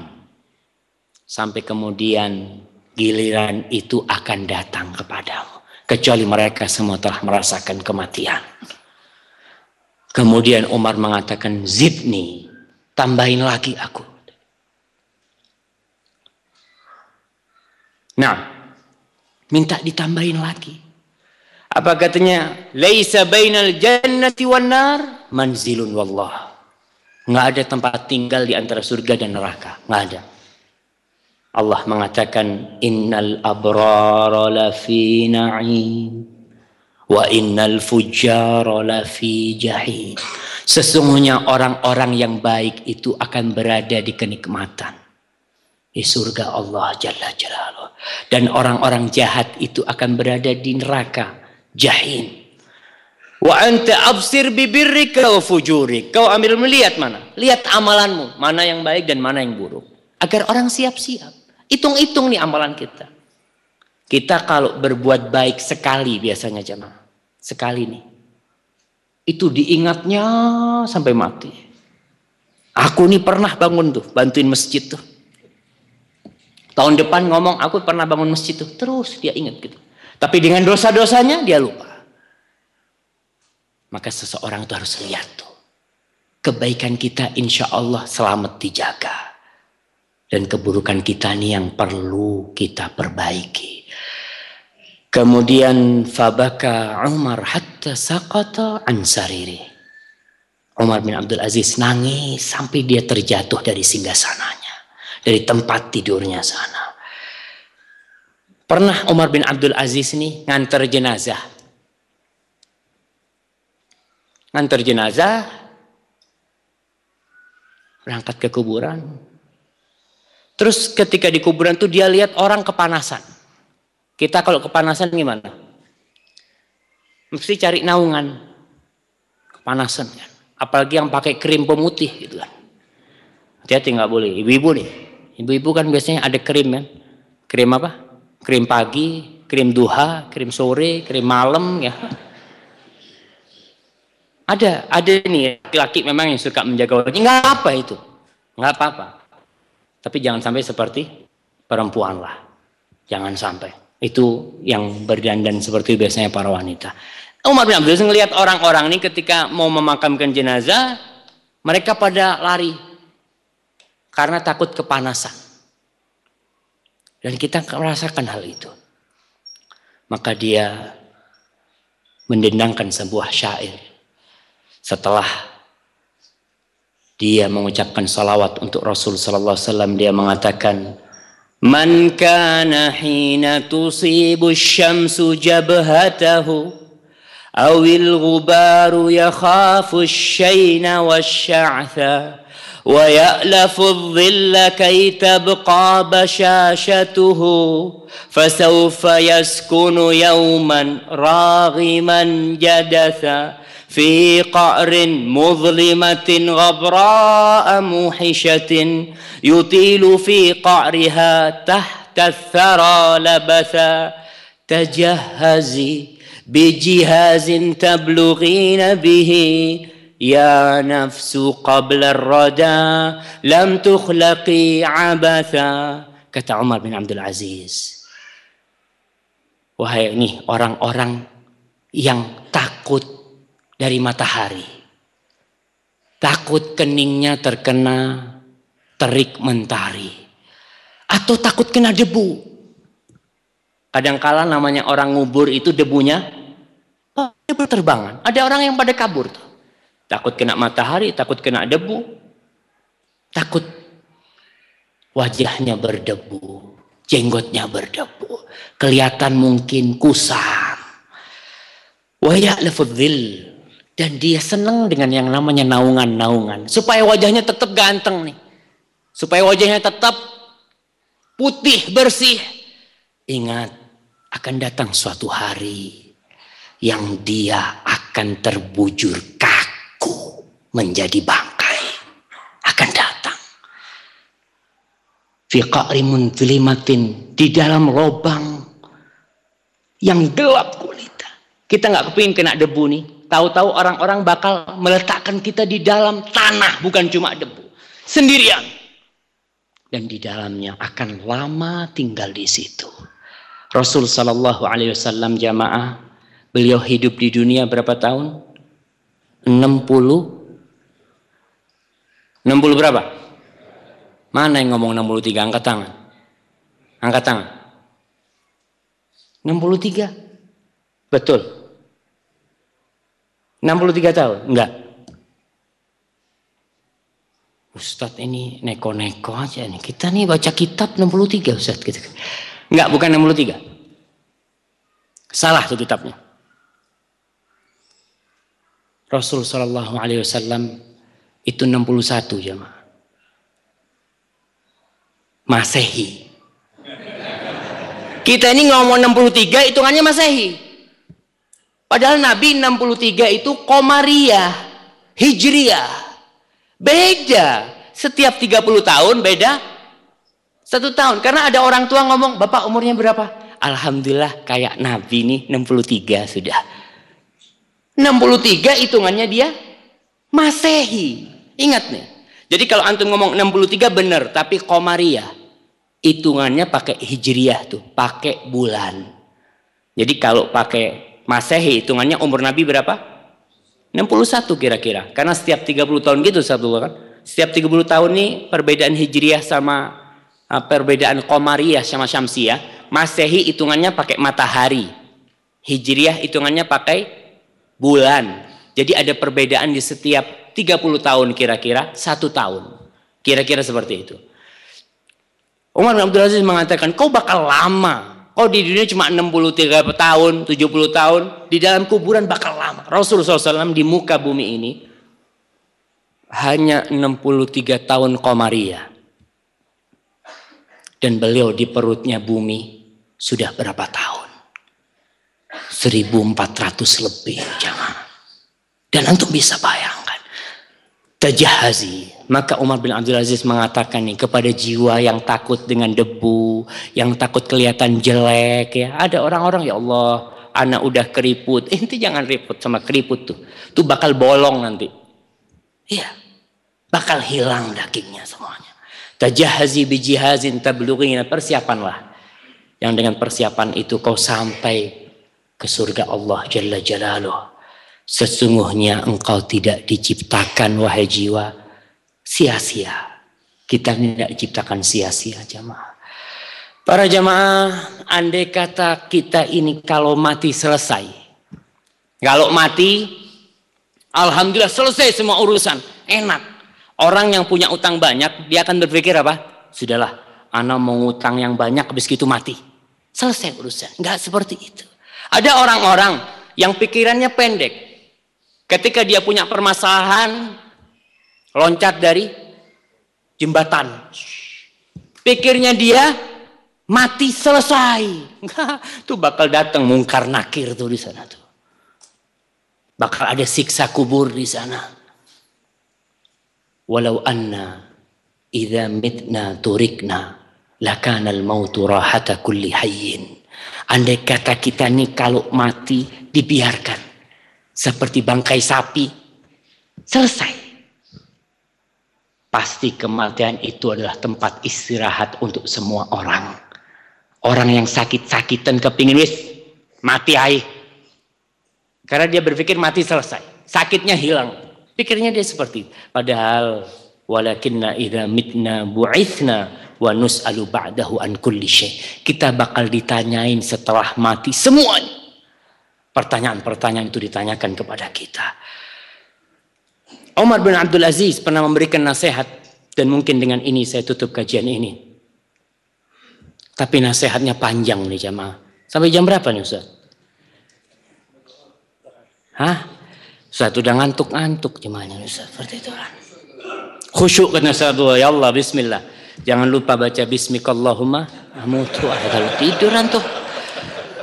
sampai kemudian giliran itu akan datang kepadamu. Kecuali mereka semua telah merasakan kematian. Kemudian Umar mengatakan, zidni, tambahin lagi aku. Nah, minta ditambahin lagi. Apa katanya? Laisa bainal jannati wan nar manzilun wallah. Enggak ada tempat tinggal di antara surga dan neraka. Enggak ada. Allah mengatakan innal abrara lafi na'im wa innal fujjara lafi jahim. Sesungguhnya orang-orang yang baik itu akan berada di kenikmatan di surga Allah Jalla Jalaluh. Dan orang-orang jahat itu akan berada di neraka jahim. Wa anta absir bibirrika wa fujurik. Kau ambil melihat mana? Lihat amalanmu, mana yang baik dan mana yang buruk. Agar orang siap-siap. Hitung-hitung nih amalan kita. Kita kalau berbuat baik sekali biasanya jemaah. Sekali nih. Itu diingatnya sampai mati. Aku nih pernah bangun tuh, bantuin masjid tuh Tahun depan ngomong, aku pernah bangun masjid itu. Terus dia ingat gitu. Tapi dengan dosa-dosanya dia lupa. Maka seseorang itu harus lihat tuh. Kebaikan kita insya Allah selamat dijaga. Dan keburukan kita ini yang perlu kita perbaiki. Kemudian fabaka Umar hatta saqata ansariri. Umar bin Abdul Aziz nangis sampai dia terjatuh dari singgasananya dari tempat tidurnya sana. Pernah Umar bin Abdul Aziz ini nganter jenazah. Nganter jenazah, berangkat ke kuburan. Terus ketika di kuburan tuh dia lihat orang kepanasan. Kita kalau kepanasan gimana? Mesti cari naungan. Kepanasan kan. Apalagi yang pakai krim pemutih gitu kan. Hati-hati boleh. Ibu-ibu nih. Ibu-ibu kan biasanya ada krim kan. Krim apa? Krim pagi, krim duha, krim sore, krim malam ya. Ada, ada nih laki-laki memang yang suka menjaga wajah. Enggak apa itu. Enggak apa-apa. Tapi jangan sampai seperti perempuan lah. Jangan sampai. Itu yang berdandan seperti biasanya para wanita. Umar bin Abdul Aziz melihat orang-orang ini ketika mau memakamkan jenazah, mereka pada lari karena takut kepanasan. Dan kita merasakan hal itu. Maka dia mendendangkan sebuah syair. Setelah dia mengucapkan salawat untuk Rasul sallallahu alaihi wasallam dia mengatakan Man kana hina tusibu syamsu jabhatahu awil ghubaru yakhafu syayna wasya'tha ويألف الظل كي تبقى بشاشته فسوف يسكن يوما راغما جدثا في قعر مظلمة غبراء موحشة يطيل في قعرها تحت الثرى لبثا. تجهزي بجهاز تبلغين به يا نفس قبل الردى لم تخلقي عبثا kata Umar bin Abdul Aziz wahai ini orang-orang yang takut dari matahari takut keningnya terkena terik mentari atau takut kena debu kadangkala namanya orang ngubur itu debunya oh, berterbangan ada orang yang pada kabur tuh Takut kena matahari, takut kena debu. Takut wajahnya berdebu, jenggotnya berdebu. Kelihatan mungkin kusam. Wa dan dia senang dengan yang namanya naungan-naungan supaya wajahnya tetap ganteng nih. Supaya wajahnya tetap putih bersih. Ingat akan datang suatu hari yang dia akan terbujur kaku menjadi bangkai. Akan datang. Fi qa'rimun di dalam lubang yang gelap kulita. Kita nggak kepingin kena debu nih. Tahu-tahu orang-orang bakal meletakkan kita di dalam tanah, bukan cuma debu. Sendirian. Dan di dalamnya akan lama tinggal di situ. Rasul Sallallahu Alaihi Wasallam jamaah, beliau hidup di dunia berapa tahun? 60 60 berapa? Mana yang ngomong 63? Angkat tangan. Angkat tangan. 63. Betul. 63 tahun? Enggak. Ustadz ini neko-neko aja nih. Kita nih baca kitab 63 Ustadz. Gitu. Enggak, bukan 63. Salah tuh kitabnya. Rasul Shallallahu Alaihi Wasallam itu 61 jemaah. Masehi. Kita ini ngomong 63 hitungannya Masehi. Padahal Nabi 63 itu Komariah, Hijriah. Beda. Setiap 30 tahun beda satu tahun. Karena ada orang tua ngomong, Bapak umurnya berapa? Alhamdulillah kayak Nabi nih 63 sudah. 63 hitungannya dia Masehi. Ingat nih. Jadi kalau antum ngomong 63 benar, tapi Komariah hitungannya pakai hijriah tuh, pakai bulan. Jadi kalau pakai Masehi hitungannya umur Nabi berapa? 61 kira-kira. Karena setiap 30 tahun gitu satu kan. Setiap 30 tahun nih perbedaan hijriah sama uh, perbedaan Komariah sama Syamsiah. Masehi hitungannya pakai matahari. Hijriah hitungannya pakai bulan. Jadi ada perbedaan di setiap 30 tahun kira-kira satu tahun. Kira-kira seperti itu. Umar bin Abdul Aziz mengatakan, kau bakal lama. Kau di dunia cuma 63 tahun, 70 tahun. Di dalam kuburan bakal lama. Rasulullah SAW di muka bumi ini hanya 63 tahun Komariah. Dan beliau di perutnya bumi sudah berapa tahun? 1400 lebih jangan. Dan untuk bisa bayangkan. Tajahazi maka Umar bin Abdul Aziz mengatakan nih kepada jiwa yang takut dengan debu, yang takut kelihatan jelek ya. Ada orang-orang ya Allah, anak udah keriput. Eh, itu jangan ribut sama keriput tuh. Tuh bakal bolong nanti. Iya. Bakal hilang dagingnya semuanya. Tajahazi bijihazin tablughina persiapanlah. Yang dengan persiapan itu kau sampai ke surga Allah Jalla Jalaluh. Sesungguhnya engkau tidak diciptakan wahai jiwa sia-sia. Kita tidak diciptakan sia-sia jamaah. Para jamaah, andai kata kita ini kalau mati selesai. Kalau mati, Alhamdulillah selesai semua urusan. Enak. Orang yang punya utang banyak, dia akan berpikir apa? Sudahlah, anak mau utang yang banyak, habis itu mati. Selesai urusan. Enggak seperti itu. Ada orang-orang yang pikirannya pendek. Ketika dia punya permasalahan, loncat dari jembatan. Pikirnya dia mati selesai. tuh bakal datang mungkar nakir tuh di sana tuh. Bakal ada siksa kubur di sana. Walau anna idza mitna turikna lakana al-mautu rahata kulli hayyin. Andai kata kita nih kalau mati dibiarkan seperti bangkai sapi selesai Pasti kematian itu adalah tempat istirahat untuk semua orang. Orang yang sakit-sakitan kepingin wis mati air. Karena dia berpikir mati selesai. Sakitnya hilang. Pikirnya dia seperti itu. Padahal walakinna idza mitna bu'ithna wa nus'alu ba'dahu an kulli syai. Kita bakal ditanyain setelah mati semuanya. Pertanyaan-pertanyaan itu ditanyakan kepada kita. Umar bin Abdul Aziz pernah memberikan nasihat dan mungkin dengan ini saya tutup kajian ini. Tapi nasihatnya panjang nih jamaah. Sampai jam berapa nih Ustaz? Hah? Ustaz udah ngantuk-ngantuk jemaahnya Ustaz. Seperti itu kan. Khusyuk kata Ustaz ya Allah bismillah. Jangan lupa baca bismikallahumma amutu. Kalau tiduran tuh.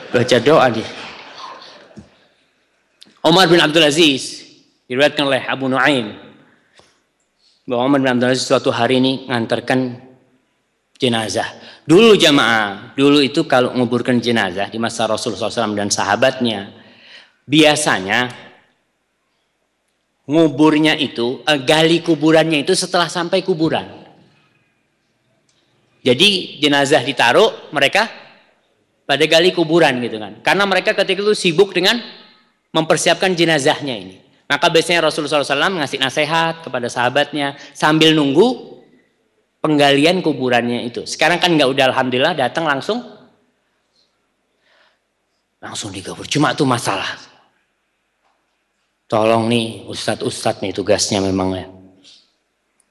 Baca doa dia. Umar bin Abdul Aziz diriwayatkan oleh Abu Nuaim bahwa Umar bin Abdul Aziz suatu hari ini ngantarkan jenazah. Dulu jamaah, dulu itu kalau menguburkan jenazah di masa Rasulullah SAW dan sahabatnya, biasanya nguburnya itu, eh, gali kuburannya itu setelah sampai kuburan. Jadi jenazah ditaruh, mereka pada gali kuburan gitu kan. Karena mereka ketika itu sibuk dengan mempersiapkan jenazahnya ini. Maka biasanya Rasulullah SAW ngasih nasihat kepada sahabatnya sambil nunggu penggalian kuburannya itu. Sekarang kan nggak udah alhamdulillah datang langsung langsung dikubur. Cuma tuh masalah. Tolong nih ustadz-ustadz nih tugasnya memang ya.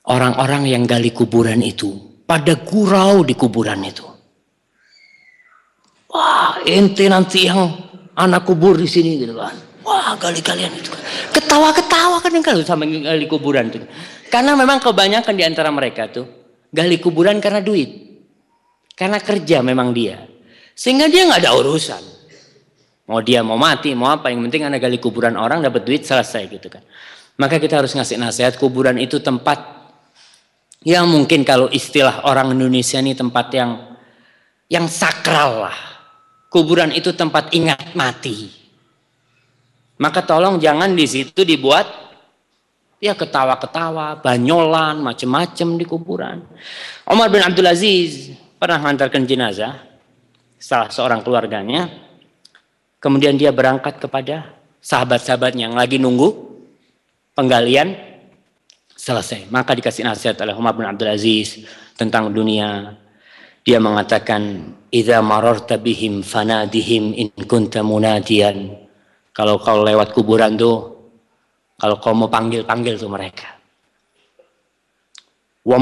Orang-orang yang gali kuburan itu pada gurau di kuburan itu. Wah, ente nanti yang anak kubur di sini gitu kan. Wah gali kalian itu. Ketawa-ketawa kan yang kalau sama gali kuburan tuh. Karena memang kebanyakan di antara mereka tuh gali kuburan karena duit. Karena kerja memang dia. Sehingga dia nggak ada urusan. Mau dia mau mati, mau apa. Yang penting anak gali kuburan orang dapat duit selesai gitu kan. Maka kita harus ngasih nasihat kuburan itu tempat yang mungkin kalau istilah orang Indonesia ini tempat yang yang sakral lah. Kuburan itu tempat ingat mati. Maka tolong jangan di situ dibuat ya ketawa-ketawa, banyolan, macem-macem di kuburan. Umar bin Abdul Aziz pernah mengantarkan jenazah salah seorang keluarganya. Kemudian dia berangkat kepada sahabat-sahabatnya yang lagi nunggu penggalian selesai. Maka dikasih nasihat oleh Umar bin Abdul Aziz tentang dunia. Dia mengatakan, "Idza mararta bihim fanadihim in kunta munadiyan." Kalau kau lewat kuburan tuh, kalau kau mau panggil-panggil tuh mereka. Wa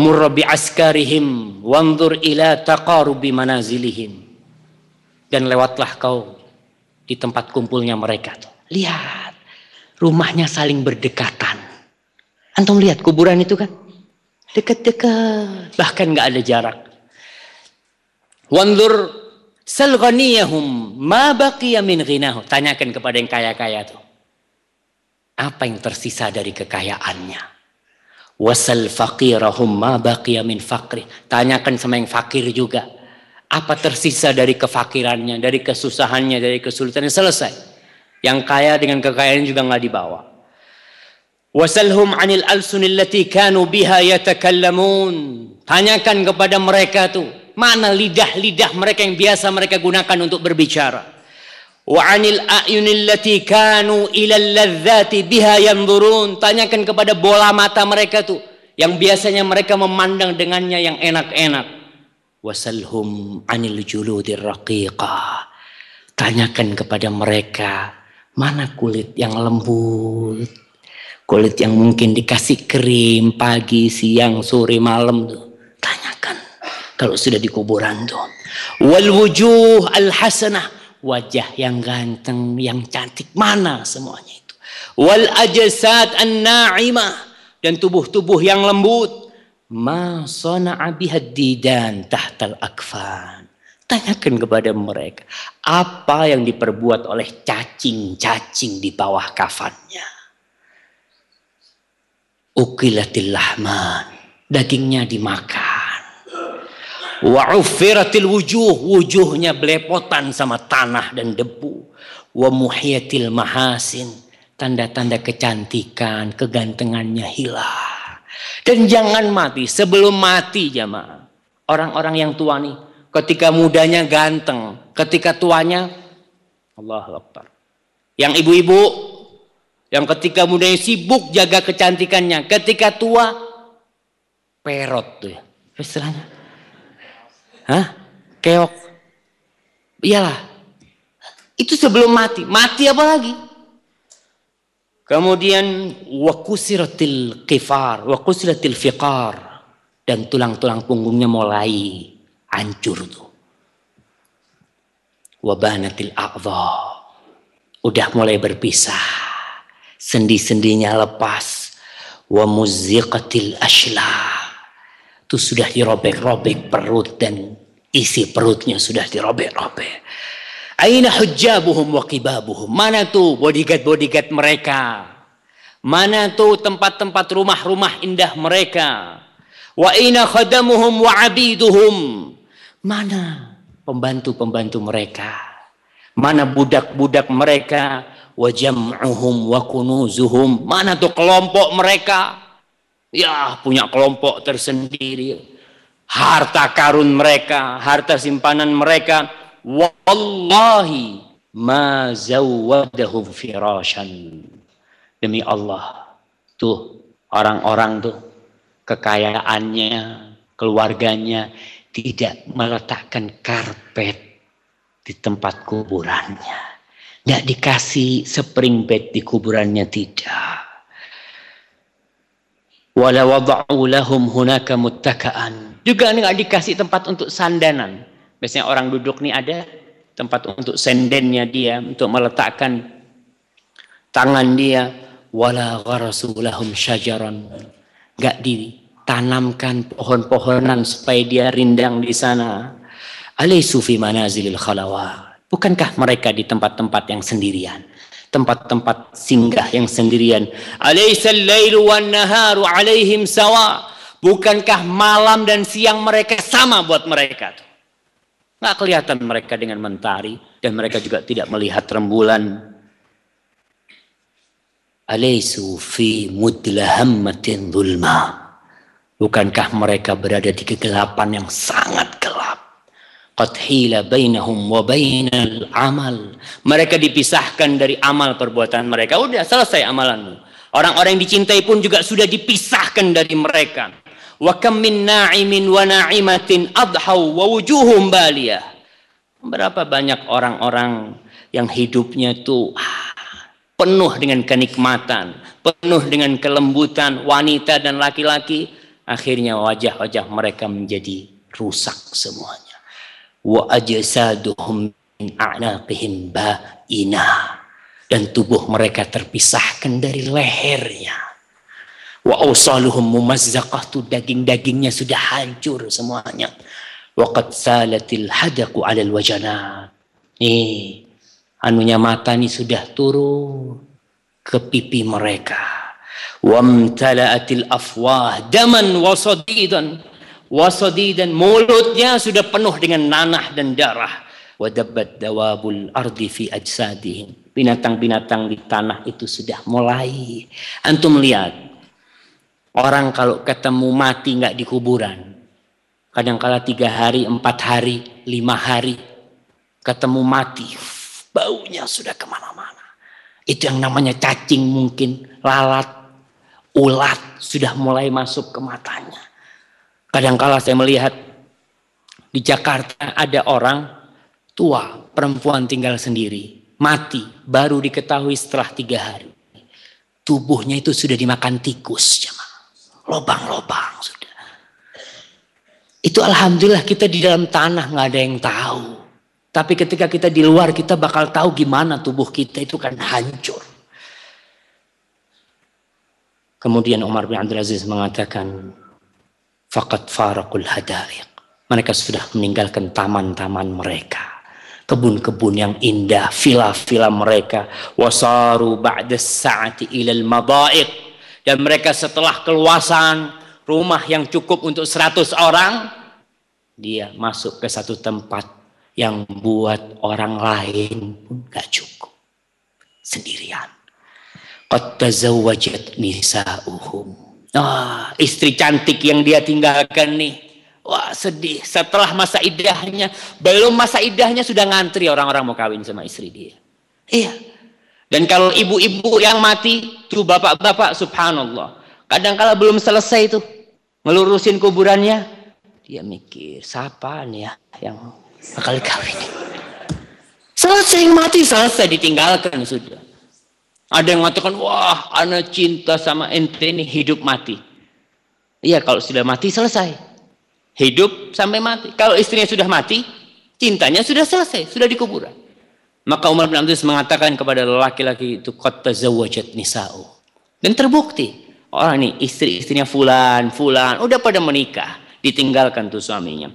askarihim wanzur ila taqarubi manazilihim. Dan lewatlah kau di tempat kumpulnya mereka tuh. Lihat, rumahnya saling berdekatan. Antum lihat kuburan itu kan? Dekat-dekat, bahkan nggak ada jarak. Wanzur Sal ma baqiya min ghinahu. Tanyakan kepada yang kaya-kaya tuh. Apa yang tersisa dari kekayaannya? Wasal faqirahum ma baqiya min faqri. Tanyakan sama yang fakir juga. Apa tersisa dari kefakirannya, dari kesusahannya, dari kesulitannya selesai. Yang kaya dengan kekayaan juga nggak dibawa. Wasalhum anil alsunil lati kanu biha yatakallamun. Tanyakan kepada mereka tuh Mana lidah-lidah mereka yang biasa mereka gunakan untuk berbicara. Wa 'anil a'yunil lati kanu ila biha. Tanyakan kepada bola mata mereka tuh yang biasanya mereka memandang dengannya yang enak-enak. Wasalhum 'anil juludir raqiqah. Tanyakan kepada mereka mana kulit yang lembut, kulit yang mungkin dikasih krim pagi, siang, sore, malam tuh kalau sudah di kuburan tuh. Wal wujuh al hasanah, wajah yang ganteng, yang cantik mana semuanya itu. Wal ajsad an na'imah dan tubuh-tubuh yang lembut. Ma sana'a bihaddidan tahtal akfan. Tanyakan kepada mereka, apa yang diperbuat oleh cacing-cacing di bawah kafannya? Ukilatil lahman, dagingnya dimakan Wa ufiratil wujuh, wujuhnya belepotan sama tanah dan debu. Wa muhiyatil mahasin, tanda-tanda kecantikan, kegantengannya hilang. Dan jangan mati, sebelum mati jamaah. Orang-orang yang tua nih, ketika mudanya ganteng, ketika tuanya Allah Akbar. Yang ibu-ibu yang ketika mudanya sibuk jaga kecantikannya, ketika tua perot tuh ya. Istilahnya Hah? Keok. Iyalah. Itu sebelum mati. Mati apa lagi? Kemudian wakusiratil kifar, wakusiratil fiqar dan tulang-tulang punggungnya mulai hancur tuh. Wabanatil a'dha. Udah mulai berpisah. Sendi-sendinya lepas. Wa muziqatil ashlah. Itu sudah dirobek-robek perut dan isi perutnya sudah dirobek-robek. Aina hujjabuhum wa kibabuhum. Mana tuh bodyguard-bodyguard mereka? Mana tuh tempat-tempat rumah-rumah indah mereka? Wa aina khadamuhum wa abiduhum. Mana pembantu-pembantu mereka? Mana budak-budak mereka? Wa jam'uhum wa kunuzuhum. Mana tuh kelompok mereka? Ya, punya kelompok tersendiri. Harta karun mereka, harta simpanan mereka wallahi ma zawwadahum firashan. Demi Allah tuh orang-orang tuh kekayaannya keluarganya tidak meletakkan karpet di tempat kuburannya. Tidak dikasih spring bed di kuburannya tidak. Wala wada'u lahum hunaka muttaka'an juga nggak dikasih tempat untuk sandanan Biasanya orang duduk nih ada tempat untuk sendennya dia, untuk meletakkan tangan dia. Wala garasulahum syajaran. Gak ditanamkan pohon-pohonan supaya dia rindang di sana. Alaysu fi manazilil khalawat. Bukankah mereka di tempat-tempat yang sendirian? Tempat-tempat singgah yang sendirian. Alaysal lailu wan naharu alaihim sawa. Bukankah malam dan siang mereka sama buat mereka tuh? Kelihatan mereka dengan mentari dan mereka juga tidak melihat rembulan. Fi mudlahammatin dhulma. Bukankah mereka berada di kegelapan yang sangat gelap? Amal. Mereka dipisahkan dari amal perbuatan mereka. Udah selesai amalanmu. Orang-orang yang dicintai pun juga sudah dipisahkan dari mereka. Wa kam min na'imin wa na'imatin adhaw wa wujuhum baliyah. Berapa banyak orang-orang yang hidupnya itu ah, penuh dengan kenikmatan, penuh dengan kelembutan wanita dan laki-laki, akhirnya wajah-wajah mereka menjadi rusak semuanya. Wa ajsaduhum min a'naqihim ba'ina dan tubuh mereka terpisahkan dari lehernya Wa awsaluhum mumazzaqah tuh daging-dagingnya sudah hancur semuanya. Wa qad salatil hadaku alal wajanat. Nih, anunya mata nih sudah turun ke pipi mereka. Wamtala'atil afwah daman wasadidan. Wasadidan mulutnya sudah penuh dengan nanah dan darah. Wadabbat dawabul ardi fi ajsadihim. Binatang-binatang di tanah itu sudah mulai. Antum lihat Orang kalau ketemu mati nggak di kuburan, kadang-kala tiga hari, empat hari, lima hari, ketemu mati, baunya sudah ke mana-mana. Itu yang namanya cacing mungkin, lalat, ulat sudah mulai masuk ke matanya. Kadang-kala saya melihat di Jakarta ada orang tua, perempuan tinggal sendiri, mati, baru diketahui setelah tiga hari. Tubuhnya itu sudah dimakan tikus, lobang-lobang sudah. Itu alhamdulillah kita di dalam tanah nggak ada yang tahu. Tapi ketika kita di luar kita bakal tahu gimana tubuh kita itu kan hancur. Kemudian Umar bin Abdul Aziz mengatakan, Fakat farakul hadaiq. Mereka sudah meninggalkan taman-taman mereka. Kebun-kebun yang indah, villa-villa mereka. Wasaru ba'da sa'ati ilal mada'iq dan mereka setelah keluasan rumah yang cukup untuk 100 orang, dia masuk ke satu tempat yang buat orang lain pun gak cukup. Sendirian. Qad nisa'uhum. Ah, istri cantik yang dia tinggalkan nih. Wah sedih. Setelah masa idahnya, belum masa idahnya sudah ngantri orang-orang mau kawin sama istri dia. Iya. Dan kalau ibu-ibu yang mati, tuh bapak-bapak subhanallah. Kadang kala belum selesai tuh ngelurusin kuburannya, dia mikir, siapa nih ya yang bakal kawin? Selesai mati, selesai ditinggalkan sudah. Ada yang mengatakan, wah anak cinta sama ente ini hidup mati. Iya kalau sudah mati selesai. Hidup sampai mati. Kalau istrinya sudah mati, cintanya sudah selesai, sudah dikuburan. Maka Umar bin Abdul mengatakan kepada laki-laki itu qad tazawwajat nisa'u. Dan terbukti orang ini istri-istrinya fulan, fulan udah pada menikah, ditinggalkan tuh suaminya.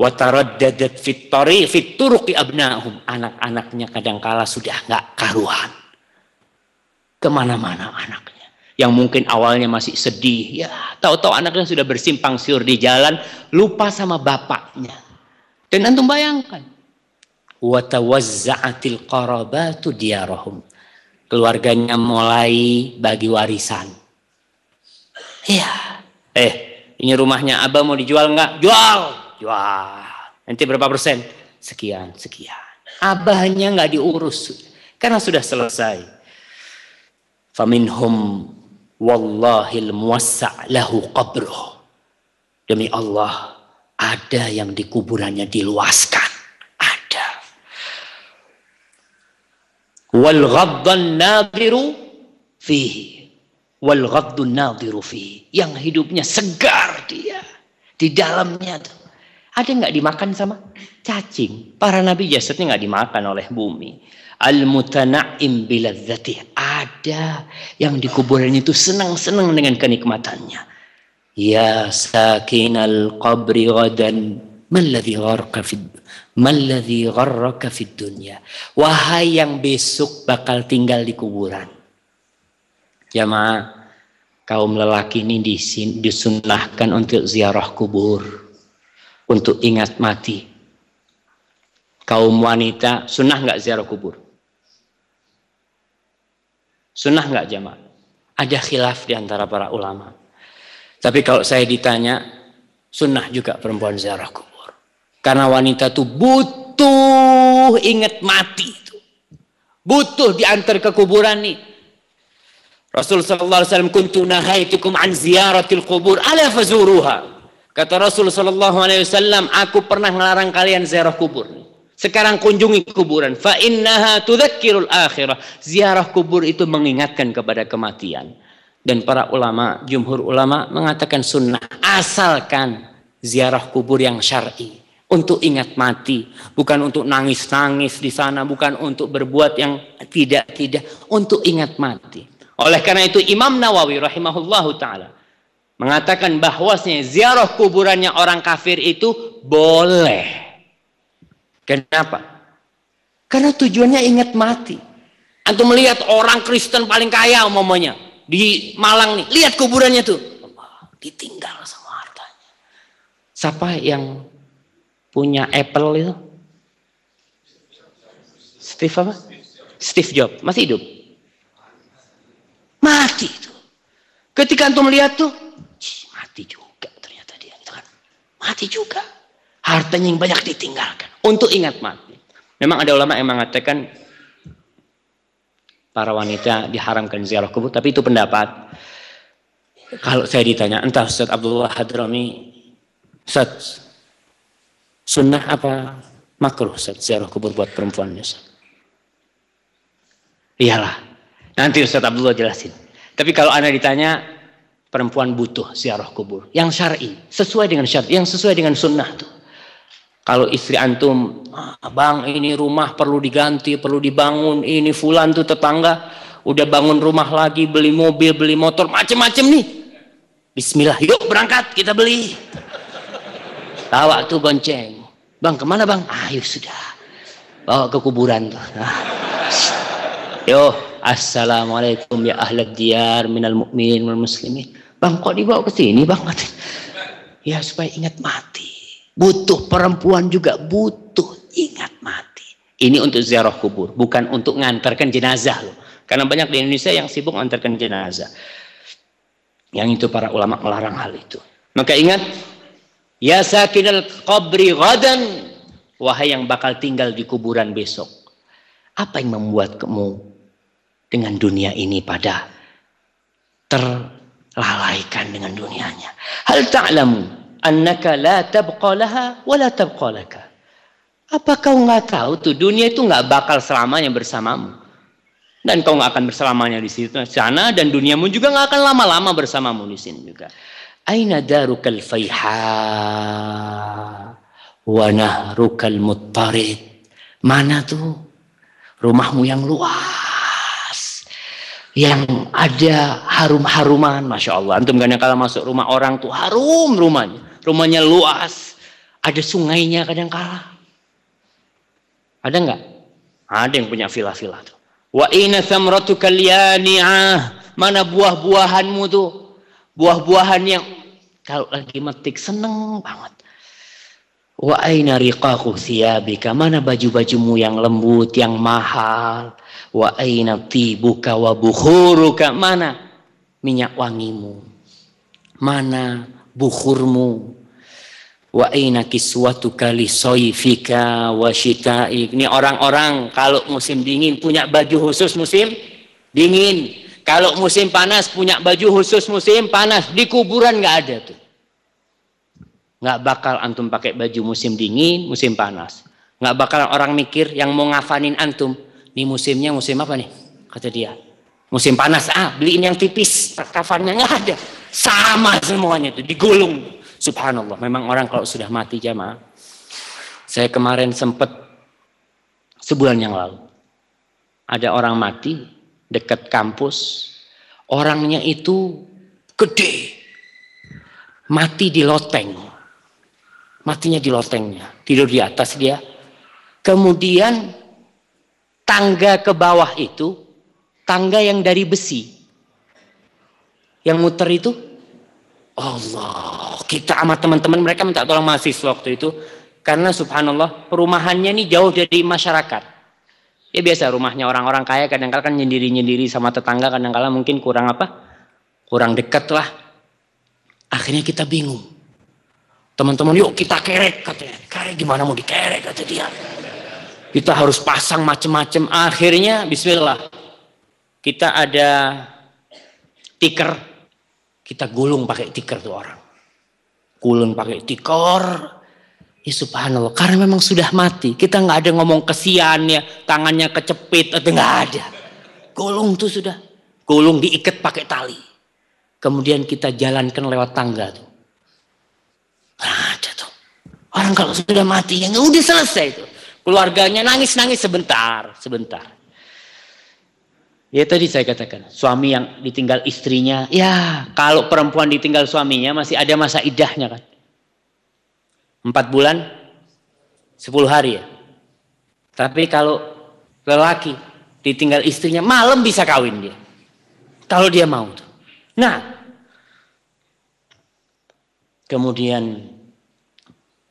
Wa taraddadat fit tariq fit turuqi abnahum. Anak-anaknya kadangkala sudah nggak karuan. Ke mana-mana anaknya. Yang mungkin awalnya masih sedih. Ya tahu-tahu anaknya sudah bersimpang siur di jalan. Lupa sama bapaknya. Dan antum bayangkan watawazza'atil qarabatu diyarahum. Keluarganya mulai bagi warisan. Iya. Eh, ini rumahnya Abah mau dijual enggak? Jual. Jual. Nanti berapa persen? Sekian, sekian. Abahnya enggak diurus karena sudah selesai. Faminhum wallahil muwassa' lahu qabruh. Demi Allah, ada yang di kuburannya diluaskan wal ghaddan nadiru fihi. Wal ghaddun nadiru fihi. Yang hidupnya segar dia. Di dalamnya tuh. Ada nggak dimakan sama? Cacing. Para nabi jasadnya nggak dimakan oleh bumi. Al mutana'im biladzati ada yang di kuburan itu senang-senang dengan kenikmatannya. Ya sakinal qabri ghadan. Maladhi gharqa fid Maladhi gharraka fid dunya. Wahai yang besok bakal tinggal di kuburan. Jamaah, kaum lelaki ini disunahkan untuk ziarah kubur. Untuk ingat mati. Kaum wanita, sunnah nggak ziarah kubur? Sunnah nggak jamaah? Ada khilaf di antara para ulama. Tapi kalau saya ditanya, sunnah juga perempuan ziarah kubur. Karena wanita itu butuh ingat mati. Butuh diantar ke kuburan nih. Rasul sallallahu alaihi wasallam kuntu nahaitukum an ziyaratil kubur ala fazuruha. Kata Rasul sallallahu alaihi wasallam, aku pernah melarang kalian ziarah kubur. Sekarang kunjungi kuburan. Fa innaha tudzakkirul akhirah. Ziarah kubur itu mengingatkan kepada kematian. Dan para ulama, jumhur ulama mengatakan sunnah asalkan ziarah kubur yang syar'i untuk ingat mati, bukan untuk nangis-nangis di sana, bukan untuk berbuat yang tidak-tidak, untuk ingat mati. Oleh karena itu Imam Nawawi rahimahullahu taala mengatakan bahwasanya ziarah kuburannya orang kafir itu boleh. Kenapa? Karena tujuannya ingat mati. Antum melihat orang Kristen paling kaya umumnya di Malang nih, lihat kuburannya tuh. Ditinggal sama hartanya. Siapa yang punya Apple itu? Steve apa? Steve Jobs. Masih hidup? Mati itu. Ketika antum melihat tuh, mati juga ternyata dia. Itu kan. Mati juga. Hartanya yang banyak ditinggalkan. Untuk ingat mati. Memang ada ulama yang mengatakan para wanita diharamkan ziarah kubur, tapi itu pendapat. Kalau saya ditanya, entah Ustaz Abdullah Hadrami, Ustaz, Sunnah apa makruh Ustaz kubur buat perempuan Ustaz? Iyalah. Nanti Ustaz Abdullah jelasin. Tapi kalau Anda ditanya perempuan butuh ziarah kubur yang syar'i, sesuai dengan syar'i, yang sesuai dengan sunnah tuh. Kalau istri antum, ah, bang ini rumah perlu diganti, perlu dibangun, ini fulan tuh tetangga, udah bangun rumah lagi, beli mobil, beli motor, macem-macem nih. Bismillah, yuk berangkat kita beli. Tawa tuh gonceng. Bang ke mana bang? Ayo sudah. Bawa ke kuburan tuh. Nah. Yo, assalamualaikum ya ahlad diyar minal mu'min wal muslimin. Bang kok dibawa ke sini bang? Ya supaya ingat mati. Butuh perempuan juga butuh ingat mati. Ini untuk ziarah kubur, bukan untuk ngantarkan jenazah loh. Karena banyak di Indonesia yang sibuk ngantarkan jenazah. Yang itu para ulama melarang hal itu. Maka ingat Ya sakinal qabri ghadan. Wahai yang bakal tinggal di kuburan besok. Apa yang membuat kamu dengan dunia ini pada terlalaikan dengan dunianya? Hal ta'lamu annaka la tabqa laha wa la tabqa laka. Apa kau nggak tahu tuh dunia itu nggak bakal selamanya bersamamu? Dan kau nggak akan berselamanya di situ sana dan duniamu juga nggak akan lama-lama bersamamu di sini juga. Aina darukal faiha wa nahrukal muttarid. Mana tuh Rumahmu yang luas. Yang ada harum-haruman. Masya Allah. Antum kadang kala masuk rumah orang tuh harum rumahnya. Rumahnya luas. Ada sungainya kadang kala. Ada nggak? Ada yang punya villa-villa tuh. Wa ina thamratu kalyani'ah. Mana buah-buahanmu tuh? Buah-buahan yang kalau lagi metik seneng banget. Wa aina riqaqu thiyabika? Mana baju-bajumu yang lembut, yang mahal? Wa aina tibuka wa bukhuruka? Mana minyak wangimu? Mana bukhurmu? Wa aina kiswatuka li soifika wa shitaik? Ini orang-orang kalau musim dingin punya baju khusus musim dingin. Kalau musim panas punya baju khusus musim panas. Di kuburan nggak ada tuh. Nggak bakal antum pakai baju musim dingin, musim panas. Nggak bakal orang mikir yang mau ngafanin antum. Ini musimnya musim apa nih? Kata dia. Musim panas, ah beliin yang tipis. Kafannya nggak ada. Sama semuanya itu, digulung. Subhanallah, memang orang kalau sudah mati jamaah. Saya kemarin sempat sebulan yang lalu. Ada orang mati dekat kampus. Orangnya itu gede. Mati di loteng matinya di lotengnya, tidur di atas dia. Kemudian tangga ke bawah itu tangga yang dari besi. Yang muter itu Allah. Kita sama teman-teman mereka minta tolong mahasiswa waktu itu karena subhanallah perumahannya ini jauh dari masyarakat. Ya biasa rumahnya orang-orang kaya kadang-kadang kan nyendiri-nyendiri sama tetangga kadang-kadang mungkin kurang apa? Kurang dekat lah. Akhirnya kita bingung Teman-teman yuk kita kerek katanya. Kerek gimana mau dikerek kata dia. Kita harus pasang macem-macem. Akhirnya bismillah. Kita ada tiker. Kita gulung pakai tiker tuh orang. Gulung pakai tiker. Ya subhanallah. Karena memang sudah mati. Kita nggak ada ngomong kesian ya. Tangannya kecepit atau nggak ada. Gulung tuh sudah. Gulung diikat pakai tali. Kemudian kita jalankan lewat tangga tuh. Ada tuh. Orang kalau sudah mati, ya udah selesai itu. Keluarganya nangis-nangis sebentar, sebentar. Ya tadi saya katakan, suami yang ditinggal istrinya, ya kalau perempuan ditinggal suaminya masih ada masa idahnya kan. Empat bulan, sepuluh hari ya. Tapi kalau lelaki ditinggal istrinya, malam bisa kawin dia. Kalau dia mau tuh. Nah, Kemudian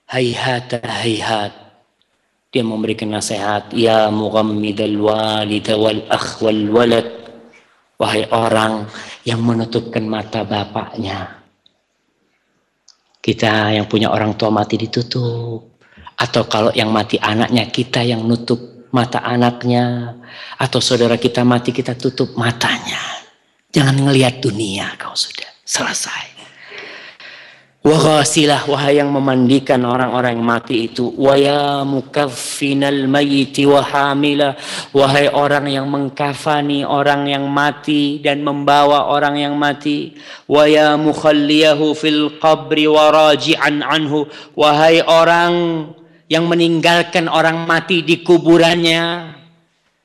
hayhat hayhat dia memberikan nasihat ya mughammidal walida wal akh wal walad wahai orang yang menutupkan mata bapaknya kita yang punya orang tua mati ditutup. Atau kalau yang mati anaknya kita yang nutup mata anaknya. Atau saudara kita mati kita tutup matanya. Jangan ngelihat dunia kau sudah selesai Waghasilah wahai yang memandikan orang-orang yang mati itu. Wa ya mukaffinal mayyiti wa hamila. Wahai orang yang mengkafani orang yang mati dan membawa orang yang mati. Wa ya mukhalliyahu fil qabri wa raji'an anhu. Wahai orang yang meninggalkan orang mati di kuburannya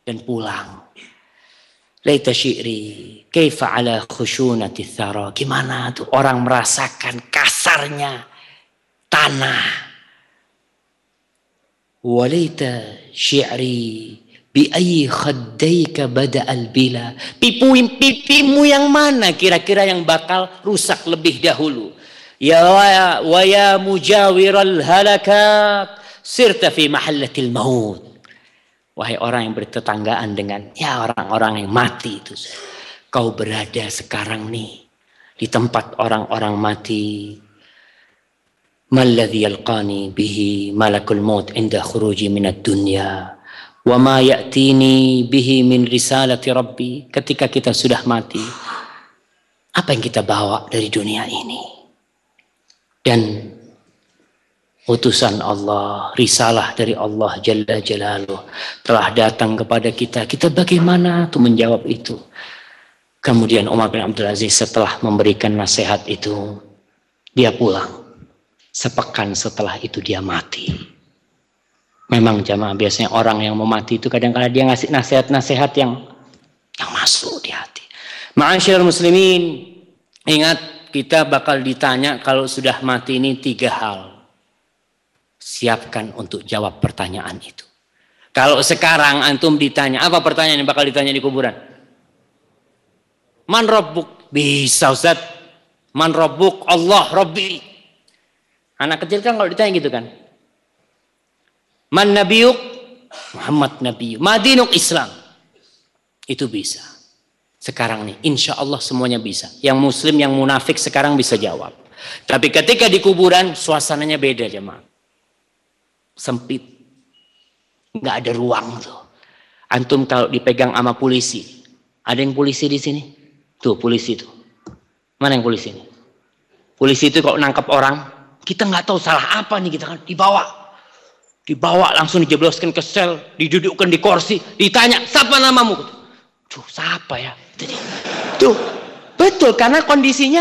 dan pulang. Laita syi'ri Kaifa ala khusyunati thara. Gimana tuh orang merasakan kasarnya tanah. Walita syi'ri bi ayyi khaddaika bada bila. Pipu pipimu yang mana kira-kira yang bakal rusak lebih dahulu. Ya wa ya mujawiral halakat sirta fi mahallatil maut. Wahai orang yang bertetanggaan dengan ya orang-orang yang mati itu kau berada sekarang nih di tempat orang-orang mati. Malladhi yalqani bihi malakul maut inda khuruji minat dunya. Wa ma ya'tini bihi min risalati rabbi. Ketika kita sudah mati. Apa yang kita bawa dari dunia ini? Dan utusan Allah, risalah dari Allah Jalla Jalaluh telah datang kepada kita. Kita bagaimana tuh menjawab itu? Kemudian Umar bin Abdul Aziz setelah memberikan nasihat itu, dia pulang. Sepekan setelah itu dia mati. Memang jamaah biasanya orang yang mau mati itu kadang-kadang dia ngasih nasihat-nasihat yang yang masuk di hati. Ma'asyiral muslimin, ingat kita bakal ditanya kalau sudah mati ini tiga hal. Siapkan untuk jawab pertanyaan itu. Kalau sekarang antum ditanya, apa pertanyaan yang bakal ditanya di kuburan? Man Rabbuk? Bisa Ustaz. Man Rabbuk? Allah Rabbi. Anak kecil kan kalau ditanya gitu kan. Man nabiyuk? Muhammad nabiyuk. Madinuk Islam. Itu bisa. Sekarang nih, insya Allah semuanya bisa. Yang muslim, yang munafik sekarang bisa jawab. Tapi ketika di kuburan, suasananya beda jemaah. Sempit. Nggak ada ruang tuh. Antum kalau dipegang sama polisi. Ada yang polisi di sini? Tuh polisi tuh. Mana yang polisi ini? Polisi itu kalau nangkap orang, kita nggak tahu salah apa nih kita kan dibawa Dibawa langsung dijebloskan ke sel, didudukkan di kursi, ditanya, siapa namamu? Tuh, siapa ya? Tuh, betul karena kondisinya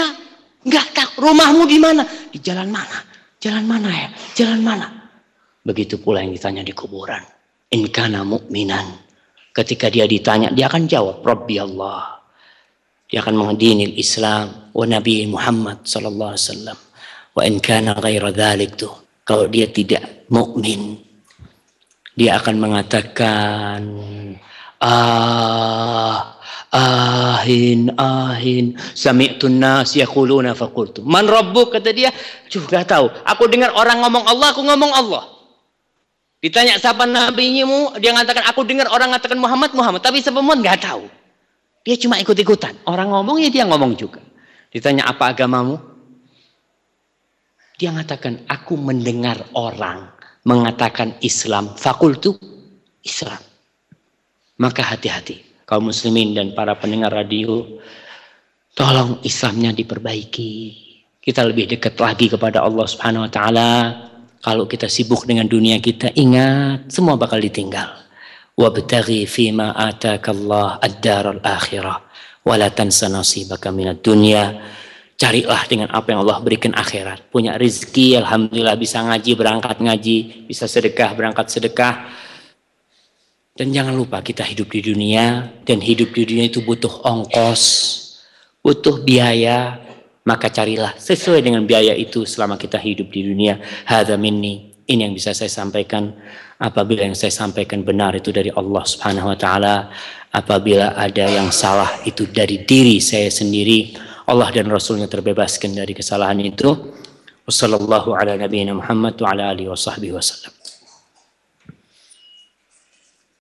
nggak tahu rumahmu di mana, di jalan mana, jalan mana ya, jalan mana. Begitu pula yang ditanya di kuburan. In kana mu'minan. Ketika dia ditanya, dia akan jawab, Rabbi Allah. Dia akan mengadini Islam wa Nabi Muhammad sallallahu alaihi wasallam. Wa in kana ghaira dhalik tuh kalau dia tidak mukmin, dia akan mengatakan ah ahin ahin sami'tun nas yaquluna faqultu. Man rabbuk kata dia juga tahu. Aku dengar orang ngomong Allah aku ngomong Allah. Ditanya siapa nabimu dia mengatakan aku dengar orang mengatakan Muhammad Muhammad. Tapi siapa Muhammad? Nggak tahu dia cuma ikut-ikutan orang ngomong ya dia ngomong juga ditanya apa agamamu dia mengatakan, aku mendengar orang mengatakan Islam. Fakultu Islam. Maka hati-hati. Kaum muslimin dan para pendengar radio. Tolong Islamnya diperbaiki. Kita lebih dekat lagi kepada Allah subhanahu wa ta'ala. Kalau kita sibuk dengan dunia kita, ingat semua bakal ditinggal. Wabtaghi fima ataka Allah ad-dar al-akhirah. Wala tansa nasibaka minat dunya Carilah dengan apa yang Allah berikan akhirat. Punya rezeki, Alhamdulillah bisa ngaji, berangkat ngaji. Bisa sedekah, berangkat sedekah. Dan jangan lupa kita hidup di dunia. Dan hidup di dunia itu butuh ongkos. Butuh biaya. Maka carilah sesuai dengan biaya itu selama kita hidup di dunia. Hadha minni. Ini yang bisa saya sampaikan. Apabila yang saya sampaikan benar itu dari Allah subhanahu wa ta'ala. Apabila ada yang salah itu dari diri saya sendiri. Allah dan Rasulnya terbebaskan dari kesalahan itu. Wassalamualaikum warahmatullahi wabarakatuh.